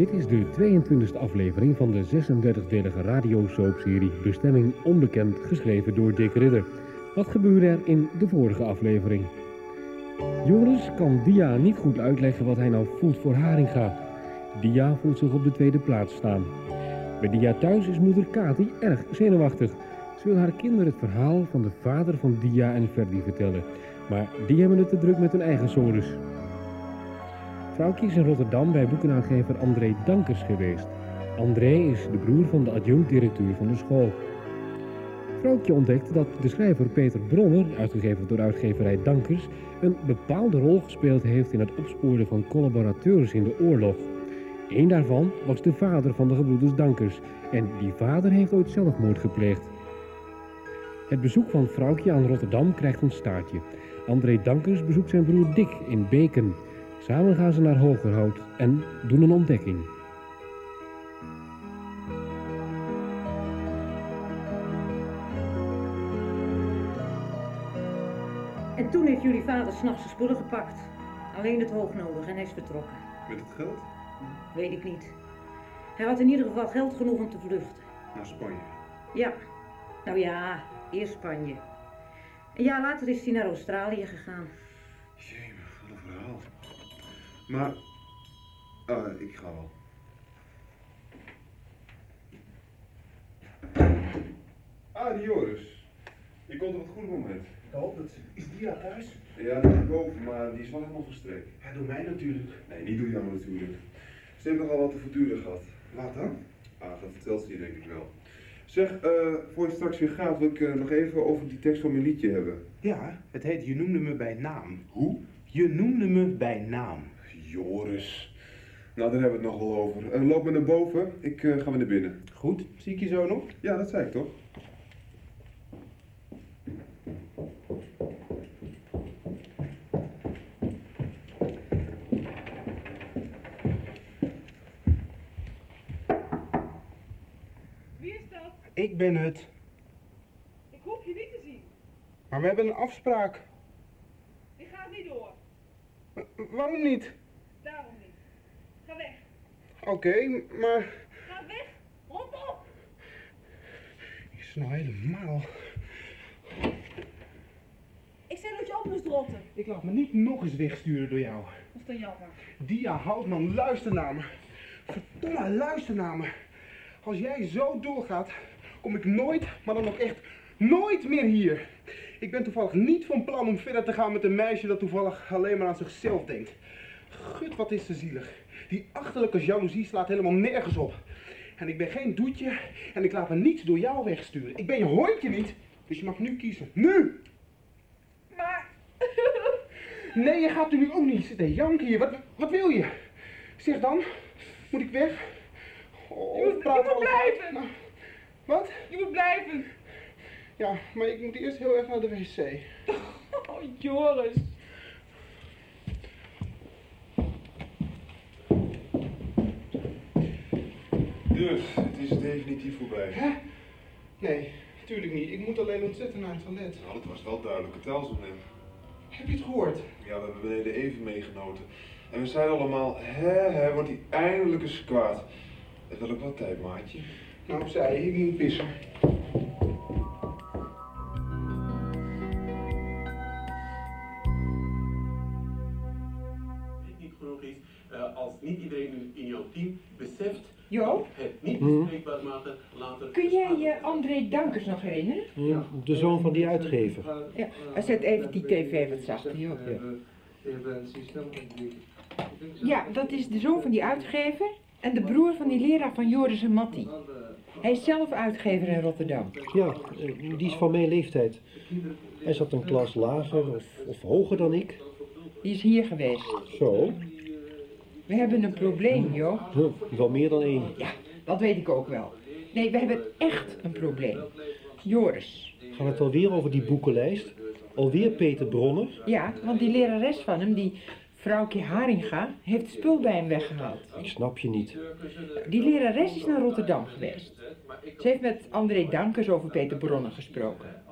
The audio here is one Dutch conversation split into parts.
Dit is de 22e aflevering van de 36-delige radiosoapserie Bestemming Onbekend, geschreven door Dick Ridder. Wat gebeurde er in de vorige aflevering? Joris kan Dia niet goed uitleggen wat hij nou voelt voor Haringa. Dia voelt zich op de tweede plaats staan. Bij Dia thuis is moeder Kati erg zenuwachtig. Ze wil haar kinderen het verhaal van de vader van Dia en Ferdi vertellen. Maar die hebben het te druk met hun eigen zones. Vrouwtje is in Rotterdam bij boekenaangever André Dankers geweest. André is de broer van de adjunct-directeur van de school. Vrouwtje ontdekt dat de schrijver Peter Bronner, uitgegeven door uitgeverij Dankers, een bepaalde rol gespeeld heeft in het opsporen van collaborateurs in de oorlog. Eén daarvan was de vader van de gebroeders Dankers en die vader heeft ooit zelfmoord gepleegd. Het bezoek van Vrouwtje aan Rotterdam krijgt een staartje. André Dankers bezoekt zijn broer Dick in Beken. Samen gaan ze naar Hogerhout en doen een ontdekking. En toen heeft jullie vader s'nachts zijn spullen gepakt. Alleen het hoog nodig en hij is vertrokken. Met het geld? Weet ik niet. Hij had in ieder geval geld genoeg om te vluchten. Naar Spanje. Ja, nou ja, eerst Spanje. Een jaar later is hij naar Australië gegaan. Jemig, wat een verhaal. Maar, ah, ik ga wel. Ah, die Joris. Je komt op het goede moment. Ik hoop het. Is Dia thuis? Ja, die is boven, maar die is wel helemaal verstrekt. Ja, door mij natuurlijk. Nee, niet door jou natuurlijk. Ze heeft nogal wat te verduren gehad. Wat dan? Ah, dat vertelt ze je denk ik wel. Zeg, eh, voor je straks weer gaat, wil ik eh, nog even over die tekst van mijn liedje hebben. Ja, het heet Je noemde me bij naam. Hoe? Je noemde me bij naam. Joris. Nou, daar hebben we het nog wel over. Eh, loop maar naar boven, ik eh, ga weer naar binnen. Goed, zie ik je zo nog? Ja, dat zei ik toch? Wie is dat? Ik ben het. Ik hoef je niet te zien. Maar we hebben een afspraak. Die gaat niet door. Waarom niet? Daarom niet. Ga weg. Oké, maar... Ga weg. Rond op. Is nou helemaal... Ik zei dat je op moest rotten. Ik laat me niet nog eens wegsturen door jou. Dat is dan jammer. Dia Houtman, luister naar me. Verdomme, luister naar me. Als jij zo doorgaat, kom ik nooit, maar dan ook echt nooit meer hier. Ik ben toevallig niet van plan om verder te gaan met een meisje dat toevallig alleen maar aan zichzelf denkt. Gut, wat is ze zielig. Die achterlijke jaloezie slaat helemaal nergens op. En ik ben geen doetje en ik laat me niet door jou wegsturen. Ik ben je hondje niet, dus je mag nu kiezen. Nu! Maar... Nee, je gaat er nu ook niet zitten janken hier. Wat, wat wil je? Zeg dan, moet ik weg? Oh, Je moet- je moet blijven. Nou, wat? Je moet blijven. Ja, maar ik moet eerst heel erg naar de wc. Oh, Joris. Dus, het is definitief voorbij. Hè? Nee, natuurlijk niet. Ik moet alleen ontzettend naar het toilet. Nou, dat was wel duidelijk. Vertel ze net. Heb je het gehoord? Ja, we hebben beneden even meegenoten. En we zeiden allemaal, hè, hè, wordt hij eindelijk eens kwaad. Het wil ook wel tijd, maatje. Nou, zei je, ik moet pissen. niet genoeg is eh, als niet iedereen in jouw team beseft Jo, later. kun jij je André Dankers nog herinneren? Ja, de zoon van die uitgever. Ja, zet even die tv wat zachter, joh. Ja, dat is de zoon van die uitgever en de broer van die leraar van Joris en Matti. Hij is zelf uitgever in Rotterdam. Ja, eh, die is van mijn leeftijd. Hij zat een klas lager of, of hoger dan ik. Die is hier geweest. Zo, We hebben een probleem, joh. Huh, wel meer dan één. Ja, dat weet ik ook wel. Nee, we hebben echt een probleem. Joris. Gaat het alweer over die boekenlijst? Alweer Peter Bronner? Ja, want die lerares van hem, die vrouwtje Haringa, heeft het spul bij hem weggehaald. Ik snap je niet. Die lerares is naar Rotterdam geweest. Ze heeft met André Dankers over Peter Bronner gesproken.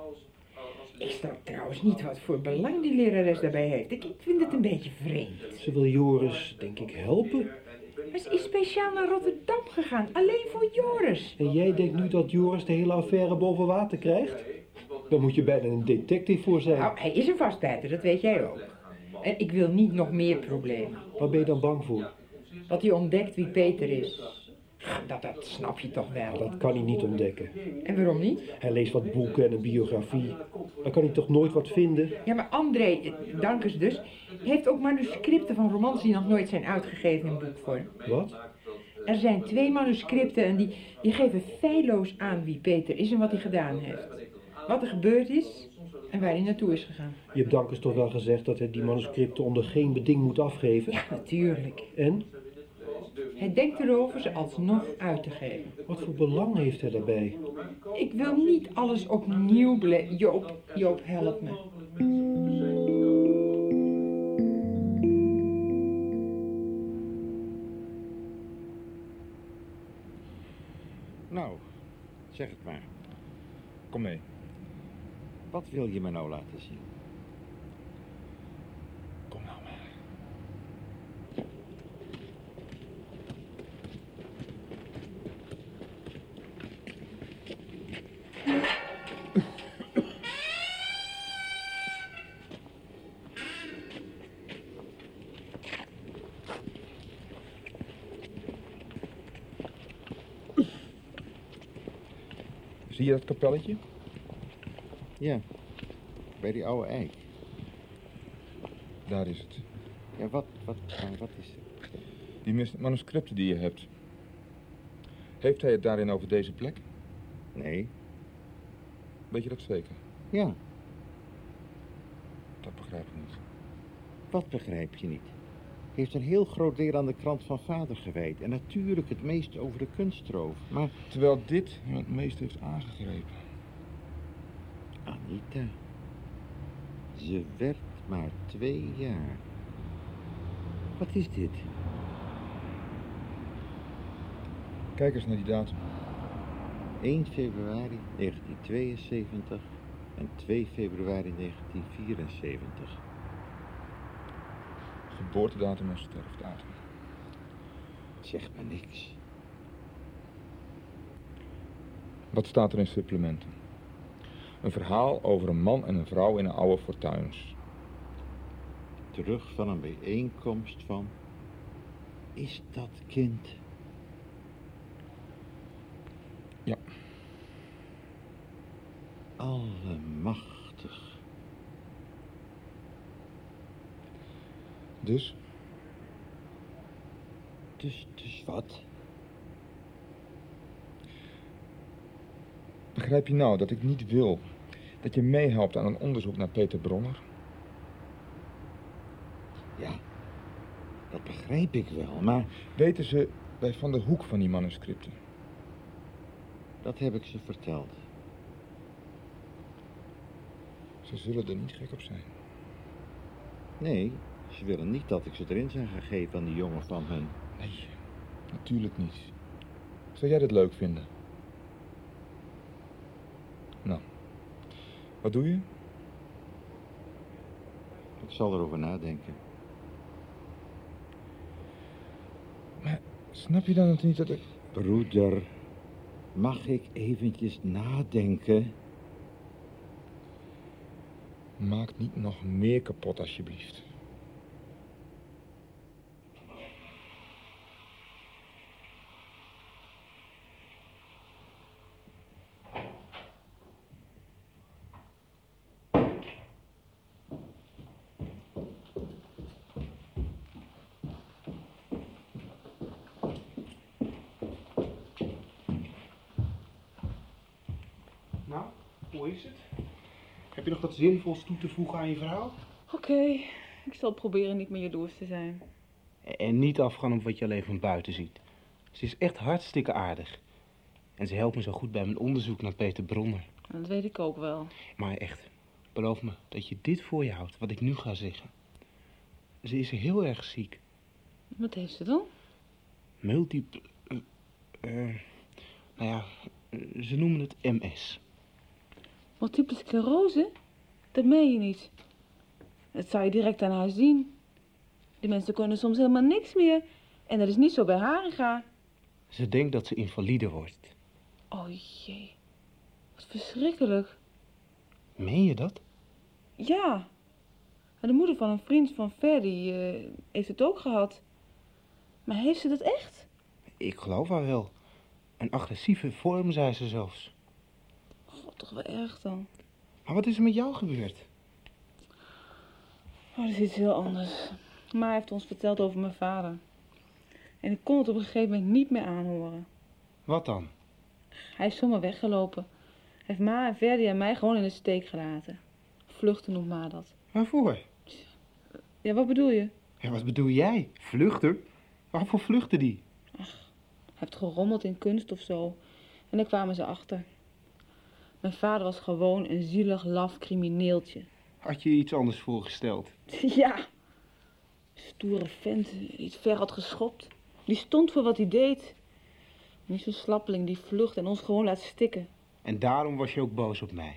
Ik snap trouwens niet wat voor belang die lerares daarbij heeft. Ik, ik vind het een beetje vreemd. Ze wil Joris, denk ik, helpen. Maar ze is speciaal naar Rotterdam gegaan, alleen voor Joris. En jij denkt nu dat Joris de hele affaire boven water krijgt? Dan moet je bijna een detective voor zijn. Nou, hij is een vastbijter, dat weet jij ook. En ik wil niet nog meer problemen. Waar ben je dan bang voor? Dat hij ontdekt wie Peter is. Dat, dat snap je toch wel. Dat kan hij niet ontdekken. En waarom niet? Hij leest wat boeken en een biografie. Dan kan hij toch nooit wat vinden? Ja, maar André, eh, Dankers dus, heeft ook manuscripten van romans die nog nooit zijn uitgegeven in boekvorm. Wat? Er zijn twee manuscripten en die, die geven feilloos aan wie Peter is en wat hij gedaan heeft. Wat er gebeurd is en waar hij naartoe is gegaan. Je hebt Dankers toch wel gezegd dat hij die manuscripten onder geen beding moet afgeven? Ja, natuurlijk. En? Hij denkt erover ze alsnog uit te geven. Wat voor belang heeft hij daarbij? Ik wil niet alles opnieuw beleven. Joop, Joop, help me. Nou, zeg het maar. Kom mee. Wat wil je me nou laten zien? Kom nou maar. Je dat kapelletje? Ja, bij die oude eik. Daar is het. Ja, wat, wat, maar wat is het? Die manuscripten die je hebt. Heeft hij het daarin over deze plek? Nee, Weet je dat zeker? ja, Dat begrijp ik niet. wat begrijp je niet? Heeft een heel groot deel aan de krant van vader gewijd. En natuurlijk het meest over de kunstroof. Maar Terwijl dit hem het meest heeft aangegrepen. Anita, ze werd maar twee jaar. Wat is dit? Kijk eens naar die datum. 1 februari 1972 en 2 februari 1974. Geboortedatum en sterfdatum. Zeg me niks. Wat staat er in supplementen? Een verhaal over een man en een vrouw in een oude fortuins. Terug van een bijeenkomst van... Is dat kind? Ja. Allemachtig. Dus? Dus, dus wat? Begrijp je nou dat ik niet wil dat je meehelpt aan een onderzoek naar Peter Bronner? Ja, dat begrijp ik wel, maar Weten ze bij Van der Hoek van die manuscripten? dat heb ik ze verteld. Ze zullen er niet gek op zijn. Nee, ze willen niet dat ik ze erin zijn gegeven aan die jongen van hun. Nee, natuurlijk niet. Zou jij dat leuk vinden? Nou, wat doe je? Ik zal erover nadenken. Snap je dan niet dat ik... Broeder, mag ik eventjes nadenken? Maak niet nog meer kapot, alsjeblieft. Nou, hoe is het? Heb je nog wat zinvols toe te voegen aan je verhaal? Oké, ik zal proberen niet meer jaloers te zijn. En niet afgaan op wat je alleen van buiten ziet. Ze is echt hartstikke aardig. En ze helpt me zo goed bij mijn onderzoek naar Peter Bronner. Dat weet ik ook wel. Maar echt, beloof me dat je dit voor je houdt, wat ik nu ga zeggen. Ze is heel erg ziek. Wat heeft ze dan? Multiple... eh, eh, nou ja, ze noemen het MS. Multiple sclerose? Dat meen je niet. Dat zou je direct aan haar zien. Die mensen kunnen soms helemaal niks meer. En dat is niet zo bij Haringa. Ze denkt dat ze invalide wordt. Oh jee. Wat verschrikkelijk. Meen je dat? Ja. De moeder van een vriend van Ferdy eh, heeft het ook gehad. Maar heeft ze dat echt? Ik geloof haar wel. Een agressieve vorm, zei ze zelfs. Toch wel erg dan. Maar wat is er met jou gebeurd? Oh, dat is iets heel anders. Hij heeft ons verteld over mijn vader. En ik kon het op een gegeven moment niet meer aanhoren. Wat dan? Hij is zomaar weggelopen. Hij heeft Ma en Verdi en mij gewoon in de steek gelaten. Vluchten noemt Ma dat. Waarvoor? Ja, wat bedoel je? Ja, wat bedoel jij? Vluchten? Waarvoor vluchten die? Hij heeft gerommeld in kunst of zo. En daar kwamen ze achter. Mijn vader was gewoon een zielig, laf crimineeltje. Had je je iets anders voorgesteld? Ja. Stoere vent, die het ver had geschopt. Die stond voor wat hij deed. Niet zo'n slappeling die vlucht en ons gewoon laat stikken. En daarom was je ook boos op mij.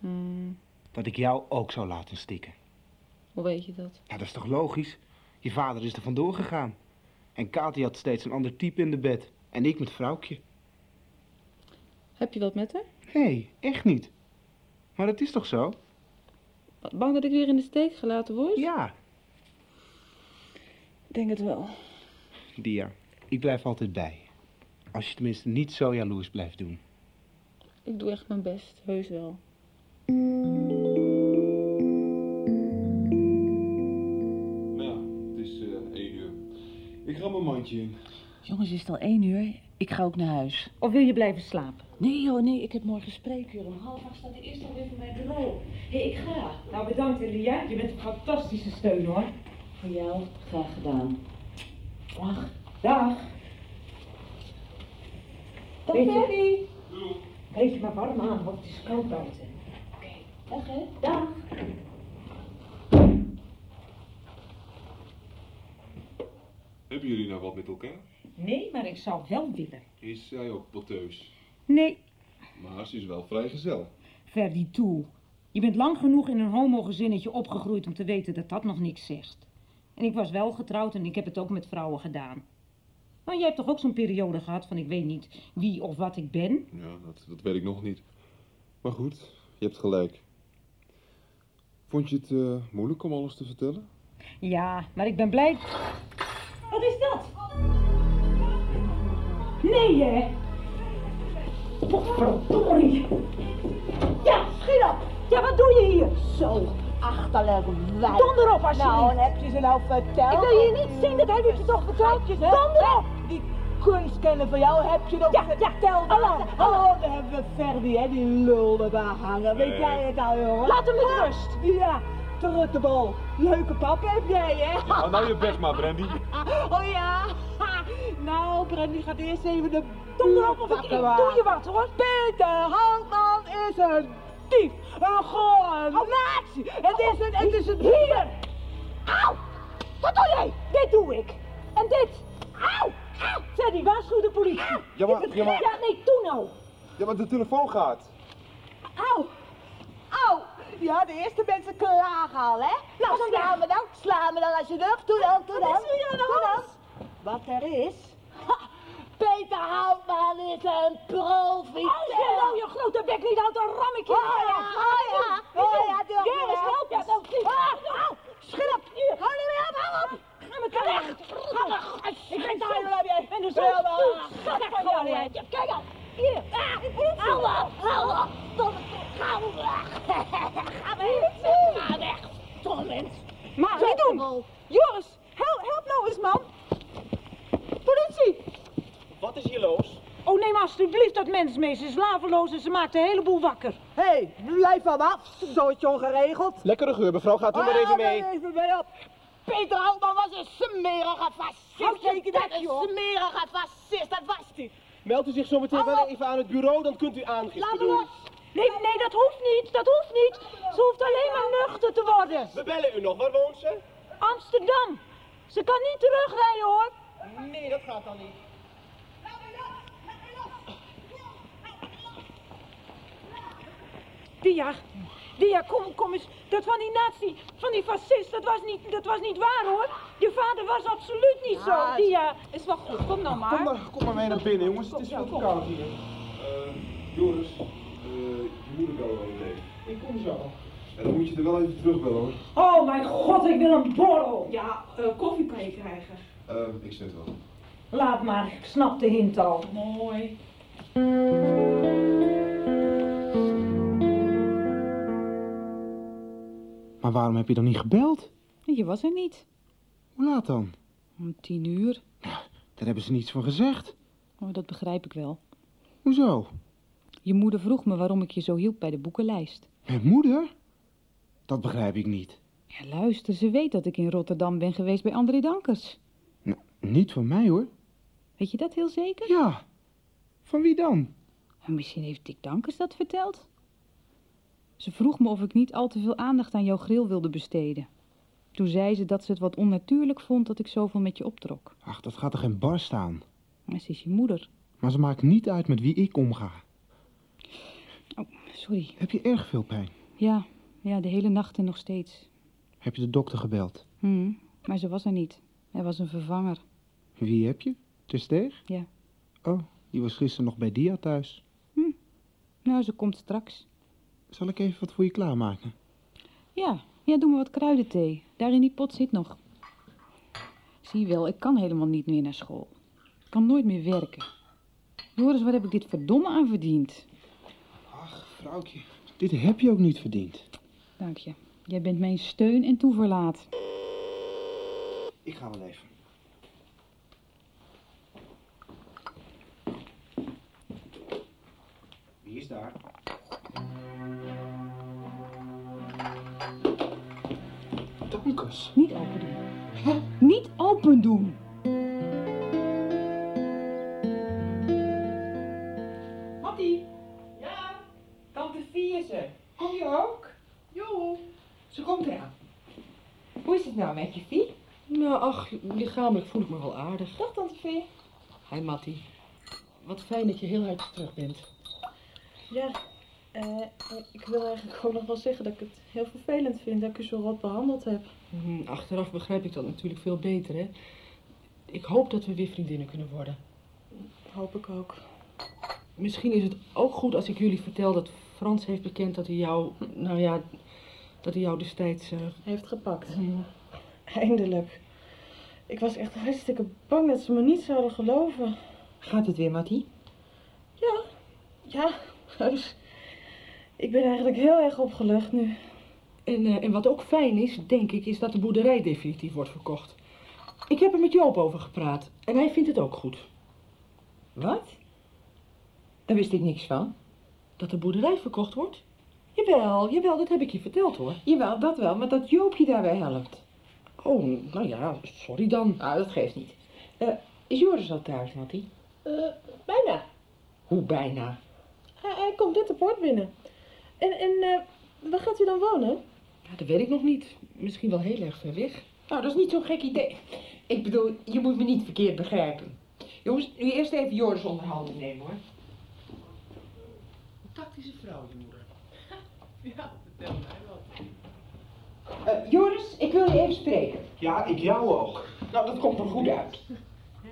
Hmm, Dat ik jou ook zou laten stikken. hoe weet je dat? Ja, dat is toch logisch? Je vader is er vandoor gegaan. En Kati had steeds een ander type in de bed. En ik met vrouwtje. Heb je wat met haar? Hé, hey, echt niet. Maar dat is toch zo? Wat, Bang dat ik weer in de steek gelaten word? Ja. Ik denk het wel. Dia, ik blijf altijd bij. Als je tenminste niet zo jaloers blijft doen. Ik doe echt mijn best, heus wel. Nou ja, het is eh één uur. Ik ga mijn mandje in. Jongens, is het al één uur? Ik ga ook naar huis. Of wil je blijven slapen? Nee joh, nee, ik heb morgen spreekuur. Om half acht staat de eerste alweer voor mijn bureau. Hé, hey, ik ga. Nou, bedankt Elia. Je bent een fantastische steun hoor. Voor jou, graag gedaan. Dag. Dag. Dag, Weet je- maar warm aan, want het is koud buiten. Dag hè. Dag. Hebben jullie nou wat met elkaar? Nee, maar ik zou wel willen. Is zij ook poteus? Nee, Maar ze is wel vrijgezel. Verdi toe. Je bent lang genoeg in een homogezinnetje opgegroeid om te weten dat dat nog niks zegt. En ik was wel getrouwd en ik heb het ook met vrouwen gedaan. Maar jij hebt toch ook zo'n periode gehad van ik weet niet wie of wat ik ben? Ja, dat, dat weet ik nog niet. Maar goed, je hebt gelijk. Vond je het eh, moeilijk om alles te vertellen? Ja, maar ik ben blij. Wat is dat? Nee, hè? Verdorie. Ja, schiet op. Ja, wat doe je hier? Zo, achterlijk wijf. Donder op, alsjeblieft. Nou, en heb je ze nou verteld? Ik wil je niet zien, dat heb ik je toch verteld? Donder op. Die kunstkenner van jou heb je nog Ja, ja, verteld. tel maar. Oh, oh, daar hebben we Ferdi, hè, die lul erbij hangen. Weet Nee. jij het al, jongen? Laat hem met rust. Ja, truttebal. Leuke pap heb jij, hè? Hou nou je bek maar, Brandy. Oh ja. Nou, Brandy gaat eerst even de Donder op of ik, ik pakken doe je wat, hoor. Peter Houtman is een dief, een goor, een nazi. Het is een, het is een hier. Auw! Wat doe jij? Dit doe ik. En dit. Auw! Auw! Teddy, waarschuw de politie. Ja, maar- ja, maar- Ja, nee, doe nou. Ja, maar de telefoon gaat. Au! Au! Ja, de eerste mensen klagen al, hè? Nou, sla me dan, sla me dan als je lukt. Doe dan, doe dan. Wat is er hier aan de hand? Wat er is? Peter Houtman is een profi. Als je nou je grote bek niet houdt, dan ram ik je. Oh ja, oh ja, oh ja, doe maar. Joris, help je. Nou, niet. Ah, au, schud op. Hou er weer op, hou op. Ga me weg. Ga weg. Ik ben Daar je. ben er zo Ja, stoer zat van jou. Ja, Kijk al. Hier. Ah, Hou op, hou op. Ga weg. Ga weg. Ga weg. Stomme mens. Maar niet doen. Joris, help, help nou eens, man. Politie. Wat is hier los? Oh, neem alsjeblieft dat mens mee. Ze is slaveloos en ze maakt de hele boel wakker. Hé, hey, blijf van af. Zootje ongeregeld. Lekkere geur, mevrouw. Gaat u maar Ah, even mee. nee, Even mee op. Peter Houtman was een smerige fascist. Houd je dat, een joh. smerige fascist, dat was hij. Meldt u zich zo meteen Hallo. wel even aan het bureau, dan kunt u aangifte Laat me doen. los. Nee, nee, dat hoeft niet. Dat hoeft niet. Ze hoeft alleen maar nuchter te worden. We bellen u nog. Waar woont ze? Amsterdam. Ze kan niet terugrijden, hoor. Nee, dat gaat dan niet. Dia, Dia, kom, kom eens. Dat van die nazi, van die fascist, dat was niet, dat was niet waar hoor. Je vader was absoluut niet Ja, zo. Dia. Is wel goed, kom nou maar. Kom maar, kom maar mee naar binnen, jongens. Het is veel te koud hier. Eh, Joris, eh, je moeder bellen wel even. Ik kom zo. En dan moet je er wel even terugbellen hoor. Oh mijn god, ik wil een borrel. Ja, eh, koffie kan je krijgen. Eh, ik zet wel. Laat maar, ik snap de hint al. Mooi. Maar waarom heb je dan niet gebeld? Je was er niet. Hoe laat dan? Om tien uur. Daar hebben ze niets van gezegd. Oh, dat begrijp ik wel. Hoezo? Je moeder vroeg me waarom ik je zo hielp bij de boekenlijst. Mijn moeder? Dat begrijp ik niet. Ja, luister, ze weet dat ik in Rotterdam ben geweest bij André Dankers. Niet van mij hoor. Weet je dat heel zeker? Ja. Van wie dan? Misschien heeft Dick Dankers dat verteld. Ze vroeg me of ik niet al te veel aandacht aan jouw grill wilde besteden. Toen zei ze dat ze het wat onnatuurlijk vond dat ik zoveel met je optrok. Ach, dat gaat er geen bar staan. Maar ze is je moeder. Maar ze maakt niet uit met wie ik omga. Oh, sorry. Heb je erg veel pijn? Ja, ja, de hele nacht en nog steeds. Heb je de dokter gebeld? Hm, maar ze was er niet. Er was een vervanger. Wie heb je? Tersteeg? Ja. Oh, die was gisteren nog bij Dia thuis. Nou, ze komt straks. Zal ik even wat voor je klaarmaken? Ja, ja, doe maar wat kruidenthee. Daar in die pot zit nog. Zie je wel, ik kan helemaal niet meer naar school. Ik kan nooit meer werken. Joris, wat heb ik dit verdomme aan verdiend? Ach, vrouwtje. Dit heb je ook niet verdiend. Dank je. Jij bent mijn steun en toeverlaat. Ik ga wel even. Wie is daar? Dankers. Niet open doen. Hè? Niet open doen! Mattie? Ja? Tante Vie is er. Kom je ook? Jo. Ze komt eraan. Hoe is het nou met je, Vie? Nou, ach, lichamelijk voel ik me wel aardig. Dag, tante Vie. Hi, Mattie. Wat fijn dat je heel hard terug bent. Ja, eh, ik wil eigenlijk gewoon nog wel zeggen dat ik het heel vervelend vind dat ik u zo rot behandeld heb. Hm, Achteraf begrijp ik dat natuurlijk veel beter, hè. Ik hoop dat we weer vriendinnen kunnen worden. Hoop ik ook. Misschien is het ook goed als ik jullie vertel dat Frans heeft bekend dat hij jou, nou ja, dat hij jou destijds... eh, Heeft gepakt. Eindelijk. Ik was echt hartstikke bang dat ze me niet zouden geloven. Gaat het weer, Mattie? Ja, ja, heus. Ik ben eigenlijk heel erg opgelucht nu. En, eh, en wat ook fijn is, denk ik, is dat de boerderij definitief wordt verkocht. Ik heb er met Joop over gepraat en hij vindt het ook goed. Wat? Daar wist ik niks van. Dat de boerderij verkocht wordt? Jawel, jawel, dat heb ik je verteld hoor. Jawel, dat wel, maar dat Joop je daarbij helpt. Oh, nou ja, sorry dan. Nou, dat geeft niet. Eh, is Joris al thuis, Mattie? Eh, bijna. Hoe bijna? Hij, hij komt net de poort binnen. En, en eh, waar gaat u dan wonen? Ja, dat weet ik nog niet. Misschien wel heel erg ver weg. Nou, dat is niet zo'n gek idee. Ik bedoel, je moet me niet verkeerd begrijpen. Jongens, nu eerst even Joris onder handen nemen, hoor. Tactische vrouw, je moeder. Ja, vertel mij Eh, Joris, ik wil je even spreken. Ja, ik jou ook. Nou, dat komt er goed uit.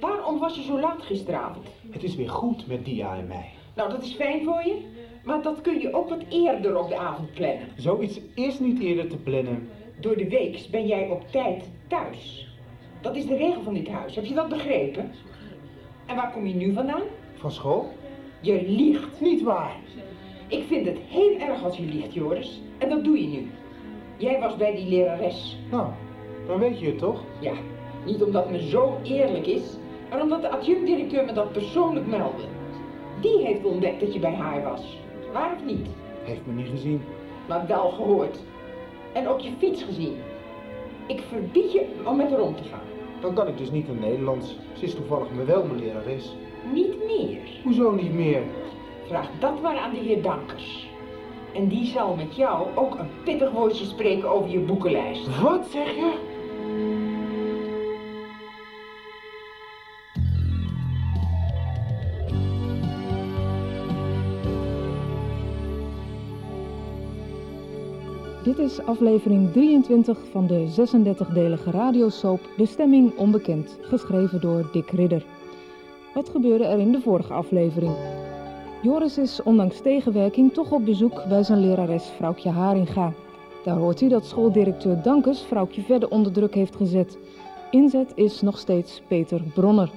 Waarom was je zo laat gisteravond? Het is weer goed met Dia en mij. Nou, dat is fijn voor je, maar dat kun je ook wat eerder op de avond plannen. Zoiets is niet eerder te plannen. Door de week ben jij op tijd thuis. Dat is de regel van dit huis. Heb je dat begrepen? En waar kom je nu vandaan? Van school? Je liegt. Niet waar. Ik vind het heel erg als je liegt, Joris. En dat doe je nu. Jij was bij die lerares. Nou, dan weet je het toch? Ja, niet omdat me zo eerlijk is, maar omdat de adjunct-directeur me dat persoonlijk meldde. Die heeft ontdekt dat je bij haar was. Waar of niet? Heeft me niet gezien. Maar wel gehoord. En ook je fiets gezien. Ik verbied je om met haar om te gaan. Dan kan ik dus niet in Nederlands. Ze is toevallig me wel mijn lerares. Niet meer. Hoezo niet meer? Vraag dat maar aan de heer Dankers. En die zal met jou ook een pittig woordje spreken over je boekenlijst. Wat zeg je? Dit is aflevering 23 van de 36-delige radiosoap De Stemming Onbekend, geschreven door Dick Ridder. Wat gebeurde er in de vorige aflevering? Joris is ondanks tegenwerking toch op bezoek bij zijn lerares vrouwtje Haringa. Daar hoort hij dat schooldirecteur Dankes vrouwtje verder onder druk heeft gezet. Inzet is nog steeds Peter Bronner.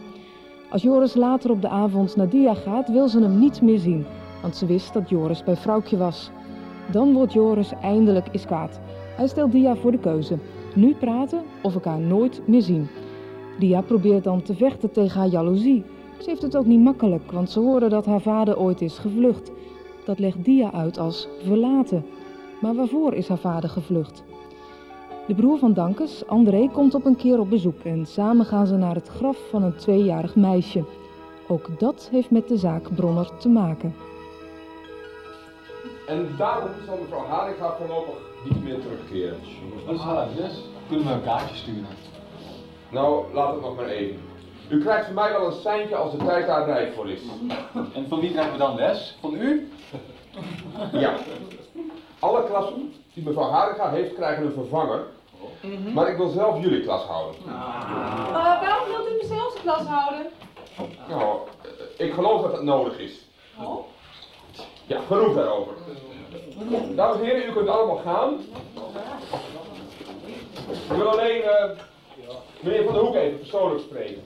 Als Joris later op de avond naar Dia gaat, wil ze hem niet meer zien, want ze wist dat Joris bij vrouwtje was. Dan wordt Joris eindelijk is kwaad. Hij stelt Dia voor de keuze. Nu praten of elkaar nooit meer zien. Dia probeert dan te vechten tegen haar jaloezie. Ze heeft het ook niet makkelijk, want ze hoorde dat haar vader ooit is gevlucht. Dat legt Dia uit als verlaten. Maar waarvoor is haar vader gevlucht? De broer van Dankes, André, komt op een keer op bezoek en samen gaan ze naar het graf van een tweejarig meisje. Ook dat heeft met de zaak Bronner te maken. En daarom zal mevrouw Haringa voorlopig niet meer terugkeren. Haar adres? Kunnen we een kaartje sturen? Nou, laat het nog maar even. U krijgt van mij wel een seintje als de tijd daar rijp voor is. En van wie krijgen we dan les? Van u? Ja. Alle klassen die mevrouw Haringa heeft, krijgen een vervanger. Maar ik wil zelf jullie klas houden. Uh, waarom wilt u dezelfde klas houden? Nou, eh, ik geloof dat het nodig is. Oh? Ja, genoeg daarover. Dames en heren, u kunt allemaal gaan. Ik wil alleen eh, meneer Van der Hoek even persoonlijk spreken.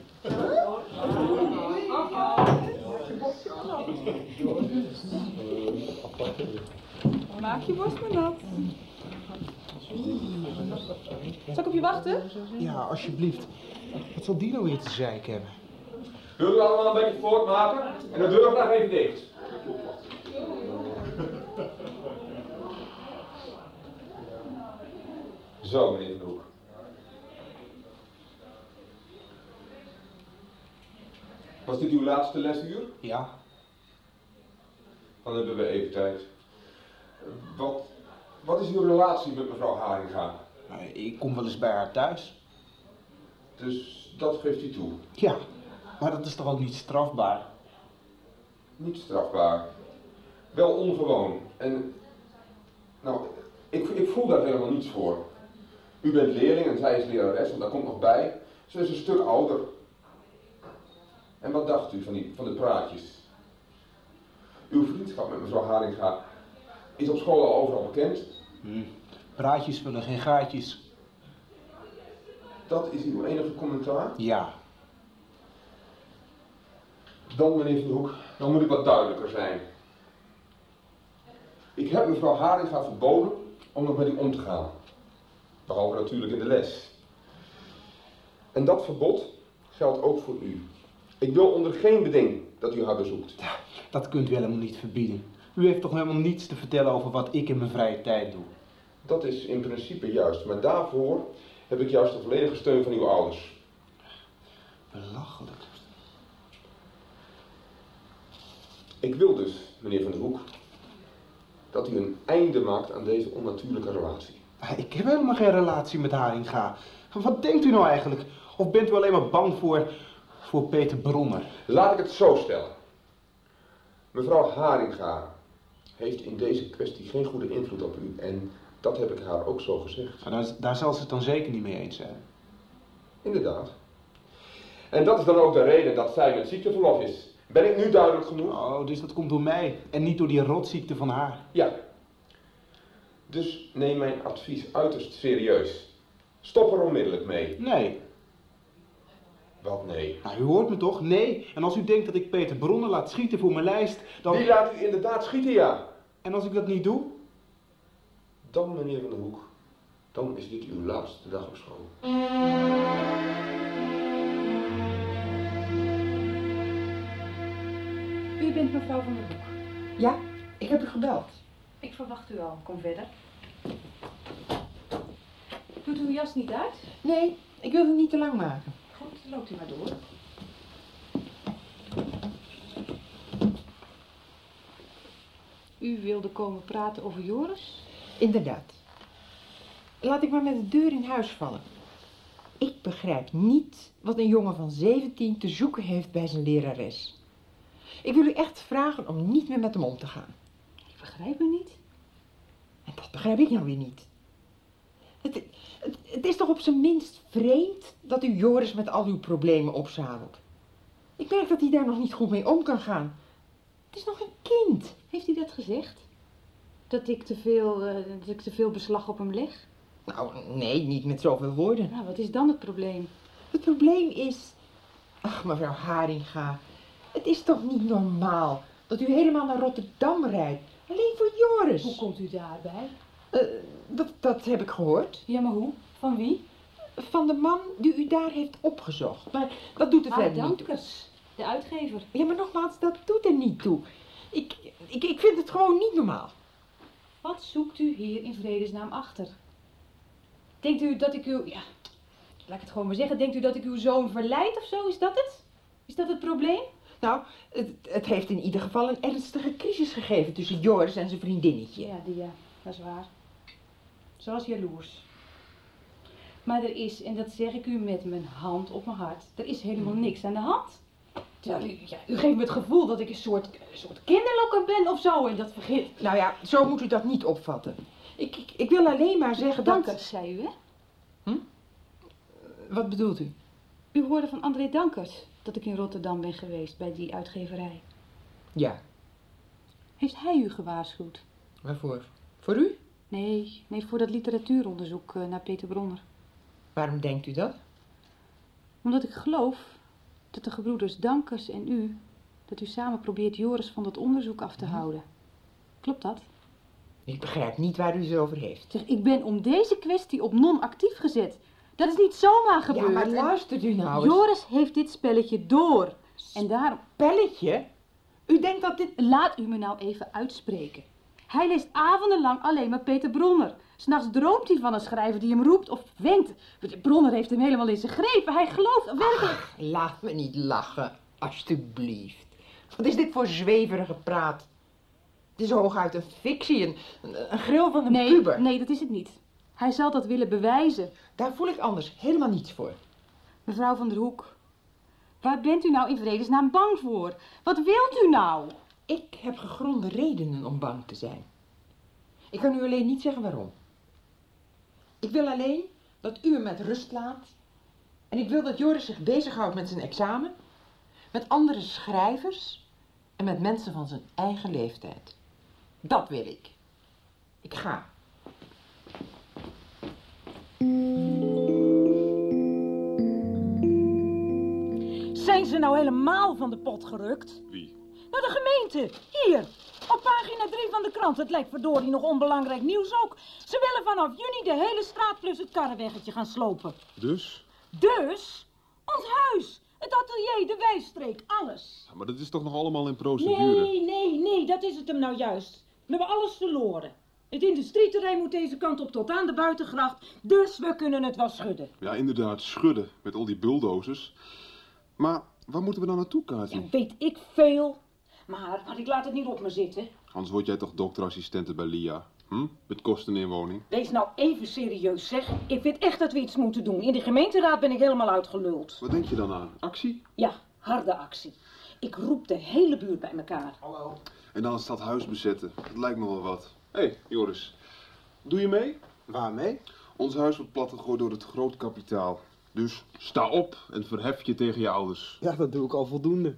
Maak je borst maar nat. Zal ik op je wachten? Ja, alsjeblieft. Wat zal die nou weer te zeiken hebben? Wilt u allemaal een beetje voortmaken? En de deur graag even dicht. Zo, meneer Van Hoek. Was dit uw laatste lesuur? Ja. Dan hebben we even tijd. Wat, wat is uw relatie met mevrouw Haringa? Nou, Ik kom wel eens bij haar thuis. Dus dat geeft u toe? Ja, maar dat is toch ook niet strafbaar? Niet strafbaar. Wel ongewoon. En, nou, ik, ik voel daar helemaal niets voor. U bent leerling en zij is lerares, en daar komt nog bij. Ze is een stuk ouder. En wat dacht u van, die, van de praatjes? Uw vriendschap met mevrouw Haringa is op school al overal bekend. Hm. Praatjes vullen geen gaatjes. Dat is uw enige commentaar? Ja. Dan, meneer Van Hoek, dan moet ik wat duidelijker zijn. Ik heb mevrouw Haringa verboden om nog met u om te gaan. Behalve natuurlijk in de les. En dat verbod geldt ook voor u. Ik wil onder geen beding dat u haar bezoekt. Dat kunt u helemaal niet verbieden. U heeft toch helemaal niets te vertellen over wat ik in mijn vrije tijd doe. Dat is in principe juist, maar daarvoor heb ik juist de volledige steun van uw ouders. Belachelijk. Ik wil dus, meneer Van der Hoek, dat u een einde maakt aan deze onnatuurlijke relatie. Ik heb helemaal geen relatie met Haringa. Wat denkt u nou eigenlijk? Of bent u alleen maar bang voor, voor Peter Bronner? Laat ik het zo stellen. Mevrouw Haringa heeft in deze kwestie geen goede invloed op u en dat heb ik haar ook zo gezegd. Daar, daar zal ze het dan zeker niet mee eens zijn. Inderdaad. En dat is dan ook de reden dat zij met ziekteverlof is. Ben ik nu duidelijk genoeg? Oh, dus dat komt door mij en niet door die rotziekte van haar. Ja. Dus neem mijn advies uiterst serieus. Stop er onmiddellijk mee. Nee. Wat nee? Nou, u hoort me toch? Nee. En als u denkt dat ik Peter Bronner laat schieten voor mijn lijst, dan... Die laat u inderdaad schieten, ja. En als ik dat niet doe? Dan, meneer Van der Hoek, dan is dit uw laatste dag op school. U bent mevrouw van der Hoek. Ja, ik heb u gebeld. Ik verwacht u al. Kom verder. Doet uw jas niet uit? Nee, ik wil het niet te lang maken. Loopt u maar door. U wilde komen praten over Joris? Inderdaad. Laat ik maar met de deur in huis vallen. Ik begrijp niet wat een jongen van 17 te zoeken heeft bij zijn lerares. Ik wil u echt vragen om niet meer met hem om te gaan. Ik begrijp u niet. En dat begrijp ik nou weer niet. Is toch op zijn minst vreemd dat u Joris met al uw problemen opzadelt. Ik merk dat hij daar nog niet goed mee om kan gaan. Het is nog een kind. Heeft hij dat gezegd? Dat ik te veel, eh, dat ik te veel beslag op hem leg? Nou, nee, niet met zoveel woorden. Nou, wat is dan het probleem? Het probleem is... Ach, mevrouw Haringa, het is toch niet normaal dat u helemaal naar Rotterdam rijdt? Alleen voor Joris. Hoe komt u daarbij? Eh, dat, dat heb ik gehoord. Ja, maar hoe? Van wie? Van de man die u daar heeft opgezocht. Maar dat doet er Ah, verder niet toe. Dankers, de uitgever. Ja, maar nogmaals, dat doet er niet toe. Ik, ik, ik vind het gewoon niet normaal. Wat zoekt u hier in vredesnaam achter? Denkt u dat ik u... Ja, laat ik het gewoon maar zeggen. Denkt u dat ik uw zoon verleid of zo? Is dat het? Is dat het probleem? Nou, het, het heeft in ieder geval een ernstige crisis gegeven tussen Joris en zijn vriendinnetje. Ja, die, ja, dat is waar. Zoals jaloers. Maar er is, en dat zeg ik u met mijn hand op mijn hart, er is helemaal niks aan de hand. Terwijl u, ja, u geeft me het gevoel dat ik een soort, een soort kinderlokker ben of zo en dat vergeet. Nou ja, zo moet u dat niet opvatten. Ik, ik, ik wil alleen maar zeggen dat... Dankers, zei u, hè? Wat bedoelt u? U hoorde van André Dankers dat ik in Rotterdam ben geweest bij die uitgeverij. Ja. Heeft hij u gewaarschuwd? Waarvoor? Voor u? Nee, nee, voor dat literatuuronderzoek eh, naar Peter Bronner. Waarom denkt u dat? Omdat ik geloof dat de gebroeders Dankers en u, dat u samen probeert Joris van dat onderzoek af te houden. Klopt dat? Ik begrijp niet waar u het over heeft. Zeg, ik ben om deze kwestie op non-actief gezet. Dat is niet zomaar gebeurd. Ja, maar luistert u nou eens. Joris heeft dit spelletje door. En daarom... Spelletje? U denkt dat dit... Laat u me nou even uitspreken. Hij leest avondenlang alleen maar Peter Bronner. S'nachts droomt hij van een schrijver die hem roept of wenkt. Bronner heeft hem helemaal in zijn greep. Hij gelooft werkelijk... Laat me niet lachen, alstublieft. Wat is dit voor zweverige praat? Het is hooguit een fictie, een, een, een gril van een Nee, puber. nee, dat is het niet. Hij zal dat willen bewijzen. Daar voel ik anders helemaal niets voor. Mevrouw van der Hoek, waar bent u nou in vredesnaam bang voor? Wat wilt u nou? Ik heb gegronde redenen om bang te zijn. Ik kan u alleen niet zeggen waarom. Ik wil alleen dat u hem met rust laat. En ik wil dat Joris zich bezighoudt met zijn examen, met andere schrijvers en met mensen van zijn eigen leeftijd. Dat wil ik. Ik ga. Zijn ze nou helemaal van de pot gerukt? Wie? De gemeente. Hier. Op pagina 3 van de krant. Het lijkt verdorie nog onbelangrijk nieuws ook. Ze willen vanaf juni de hele straat plus het karreweggetje gaan slopen. Dus? Dus, ons huis, het atelier, de wijstreek, alles. Ja, maar dat is toch nog allemaal in procedure? Nee, nee, nee, dat is het hem nou juist. We hebben alles verloren. Het industrieterrein moet deze kant op tot aan de buitengracht. Dus we kunnen het wel schudden. Ja, inderdaad, schudden met al die bulldozers. Maar waar moeten we dan naartoe, Kaatje? Ja, weet ik veel. Maar, maar ik laat het niet op me zitten. Anders word jij toch dokterassistente bij LIA? Hm? Met kosten inwoning. Wees nou even serieus, zeg. Ik vind echt dat we iets moeten doen. In de gemeenteraad ben ik helemaal uitgeluld. Wat denk je dan aan? Actie? Ja, harde actie. Ik roep de hele buurt bij elkaar. Hallo. En dan het stadhuis bezetten. Dat lijkt me wel wat. Hé, hey, Joris. Doe je mee? Waar mee? Ons huis wordt platgegooid door het groot kapitaal. Dus sta op en verhef je tegen je ouders. Ja, dat doe ik al voldoende.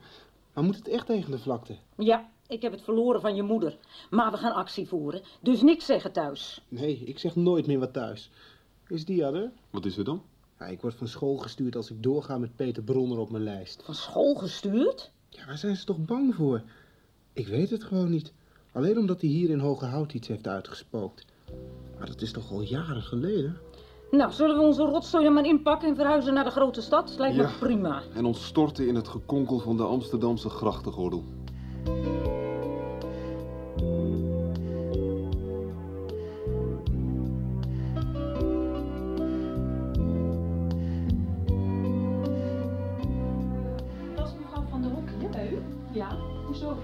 Maar moet het echt tegen de vlakte? Ja, ik heb het verloren van je moeder. Maar we gaan actie voeren. Dus niks zeggen thuis. Nee, ik zeg nooit meer wat thuis. Is die er? Wat is er dan? Ja, ik word van school gestuurd als ik doorga met Peter Bronner op mijn lijst. Van school gestuurd? Ja, waar zijn ze toch bang voor? Ik weet het gewoon niet. Alleen omdat hij hier in Hoge Hout iets heeft uitgespookt. Maar dat is toch al jaren geleden? Nou, zullen we onze rotzooi maar inpakken en verhuizen naar de grote stad? Lijkt me Ja. prima. En ons storten in het gekonkel van de Amsterdamse grachtengordel. Was mevrouw van der Hoek hier bij u? Ja, hoezo?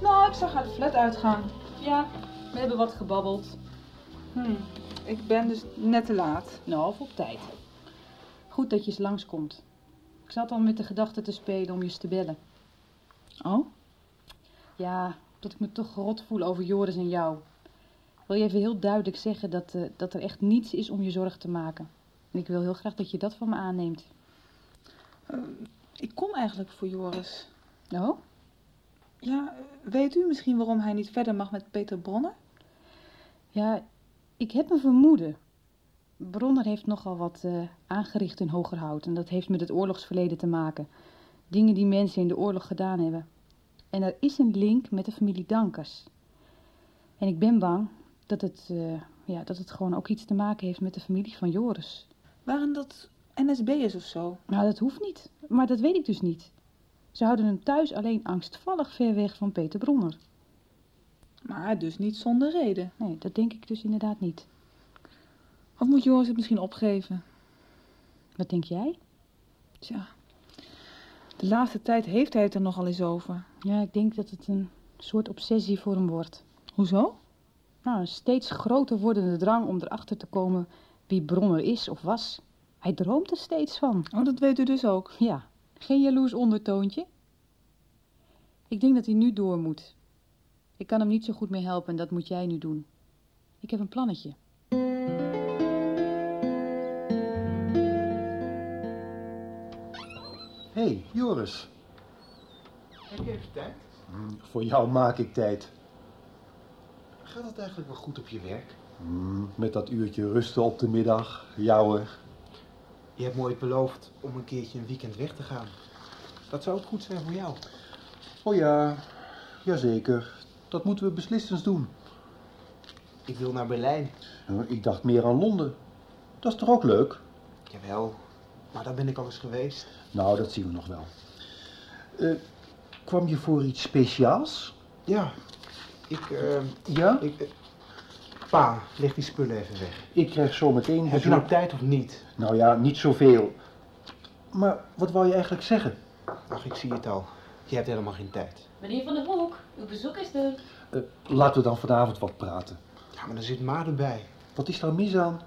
Nou, ik zag haar de flat uitgaan. Ja, we hebben wat gebabbeld. Hm, ik ben dus net te laat. Nou, of op tijd. Goed dat je eens langskomt. Ik zat al met de gedachte te spelen om je eens te bellen. Oh? Ja, dat ik me toch rot voel over Joris en jou. Wil je even heel duidelijk zeggen dat, eh, dat er echt niets is om je zorgen te maken. En ik wil heel graag dat je dat van me aanneemt. Ik kom eigenlijk voor Joris. Oh? Ja, weet u misschien waarom hij niet verder mag met Peter Bronner? Ja, ik heb een vermoeden. Bronner heeft nogal wat eh, aangericht in Hogerhout. En dat heeft met het oorlogsverleden te maken. Dingen die mensen in de oorlog gedaan hebben. En er is een link met de familie Dankers. En ik ben bang dat het, eh, ja, dat het gewoon ook iets te maken heeft met de familie van Joris. Waren dat NSB'ers of zo? Nou, dat hoeft niet. Maar dat weet ik dus niet. Ze houden hem thuis alleen angstvallig ver weg van Peter Bronner. Maar dus niet zonder reden. Nee, dat denk ik dus inderdaad niet. Of moet Joris het misschien opgeven? Wat denk jij? Tja, de laatste tijd heeft hij het er nogal eens over. Ja, ik denk dat het een soort obsessie voor hem wordt. Hoezo? Nou, een steeds groter wordende drang om erachter te komen wie Bronner is of was. Hij droomt er steeds van. Oh, dat weet u dus ook? Ja, geen jaloers ondertoontje. Ik denk dat hij nu door moet. Ik kan hem niet zo goed mee helpen en dat moet jij nu doen. Ik heb een plannetje. Hé, hey, Joris. Heb je even tijd? Hmm, voor jou maak ik tijd. Gaat het eigenlijk wel goed op je werk? Hmm, met dat uurtje rusten op de middag. Ja hoor. Je hebt me ooit beloofd om een keertje een weekend weg te gaan. Dat zou het goed zijn voor jou. Oh ja, jazeker. Dat moeten we beslist eens doen. Ik wil naar Berlijn. Ik dacht meer aan Londen. Dat is toch ook leuk? Jawel, maar daar ben ik al eens geweest. Nou, dat zien we nog wel. Eh, kwam je voor iets speciaals? Ja, ik... eh, Ja? ik eh, pa, leg die spullen even weg. Ik krijg zo meteen... Heb je nou tijd of niet? Nou ja, niet zoveel. Maar wat wou je eigenlijk zeggen? Ach, ik zie het al. Je hebt helemaal geen tijd. Meneer Van der Hoek, uw bezoek is er. Eh, laten we dan vanavond wat praten. Ja, maar er zit Ma erbij. Wat is daar mis aan?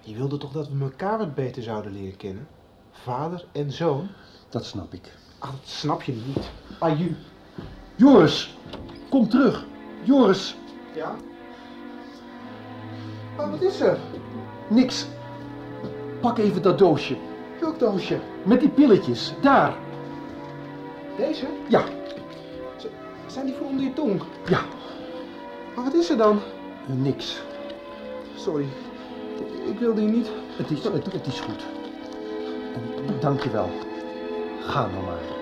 Je wilde toch dat we elkaar wat beter zouden leren kennen? Vader en zoon? Dat snap ik. Ach, dat snap je niet. Aju. Joris, kom terug. Joris. Ja? Maar wat is er? Niks. Pak even dat doosje. Welk doosje? Met die pilletjes. Daar. Deze? Ja. Zijn die voor onder je tong? Ja. Maar wat is er dan? Eh, niks. Sorry. Ik wilde je niet... Het is, het, het is goed. En Dank je wel. Ga nou maar.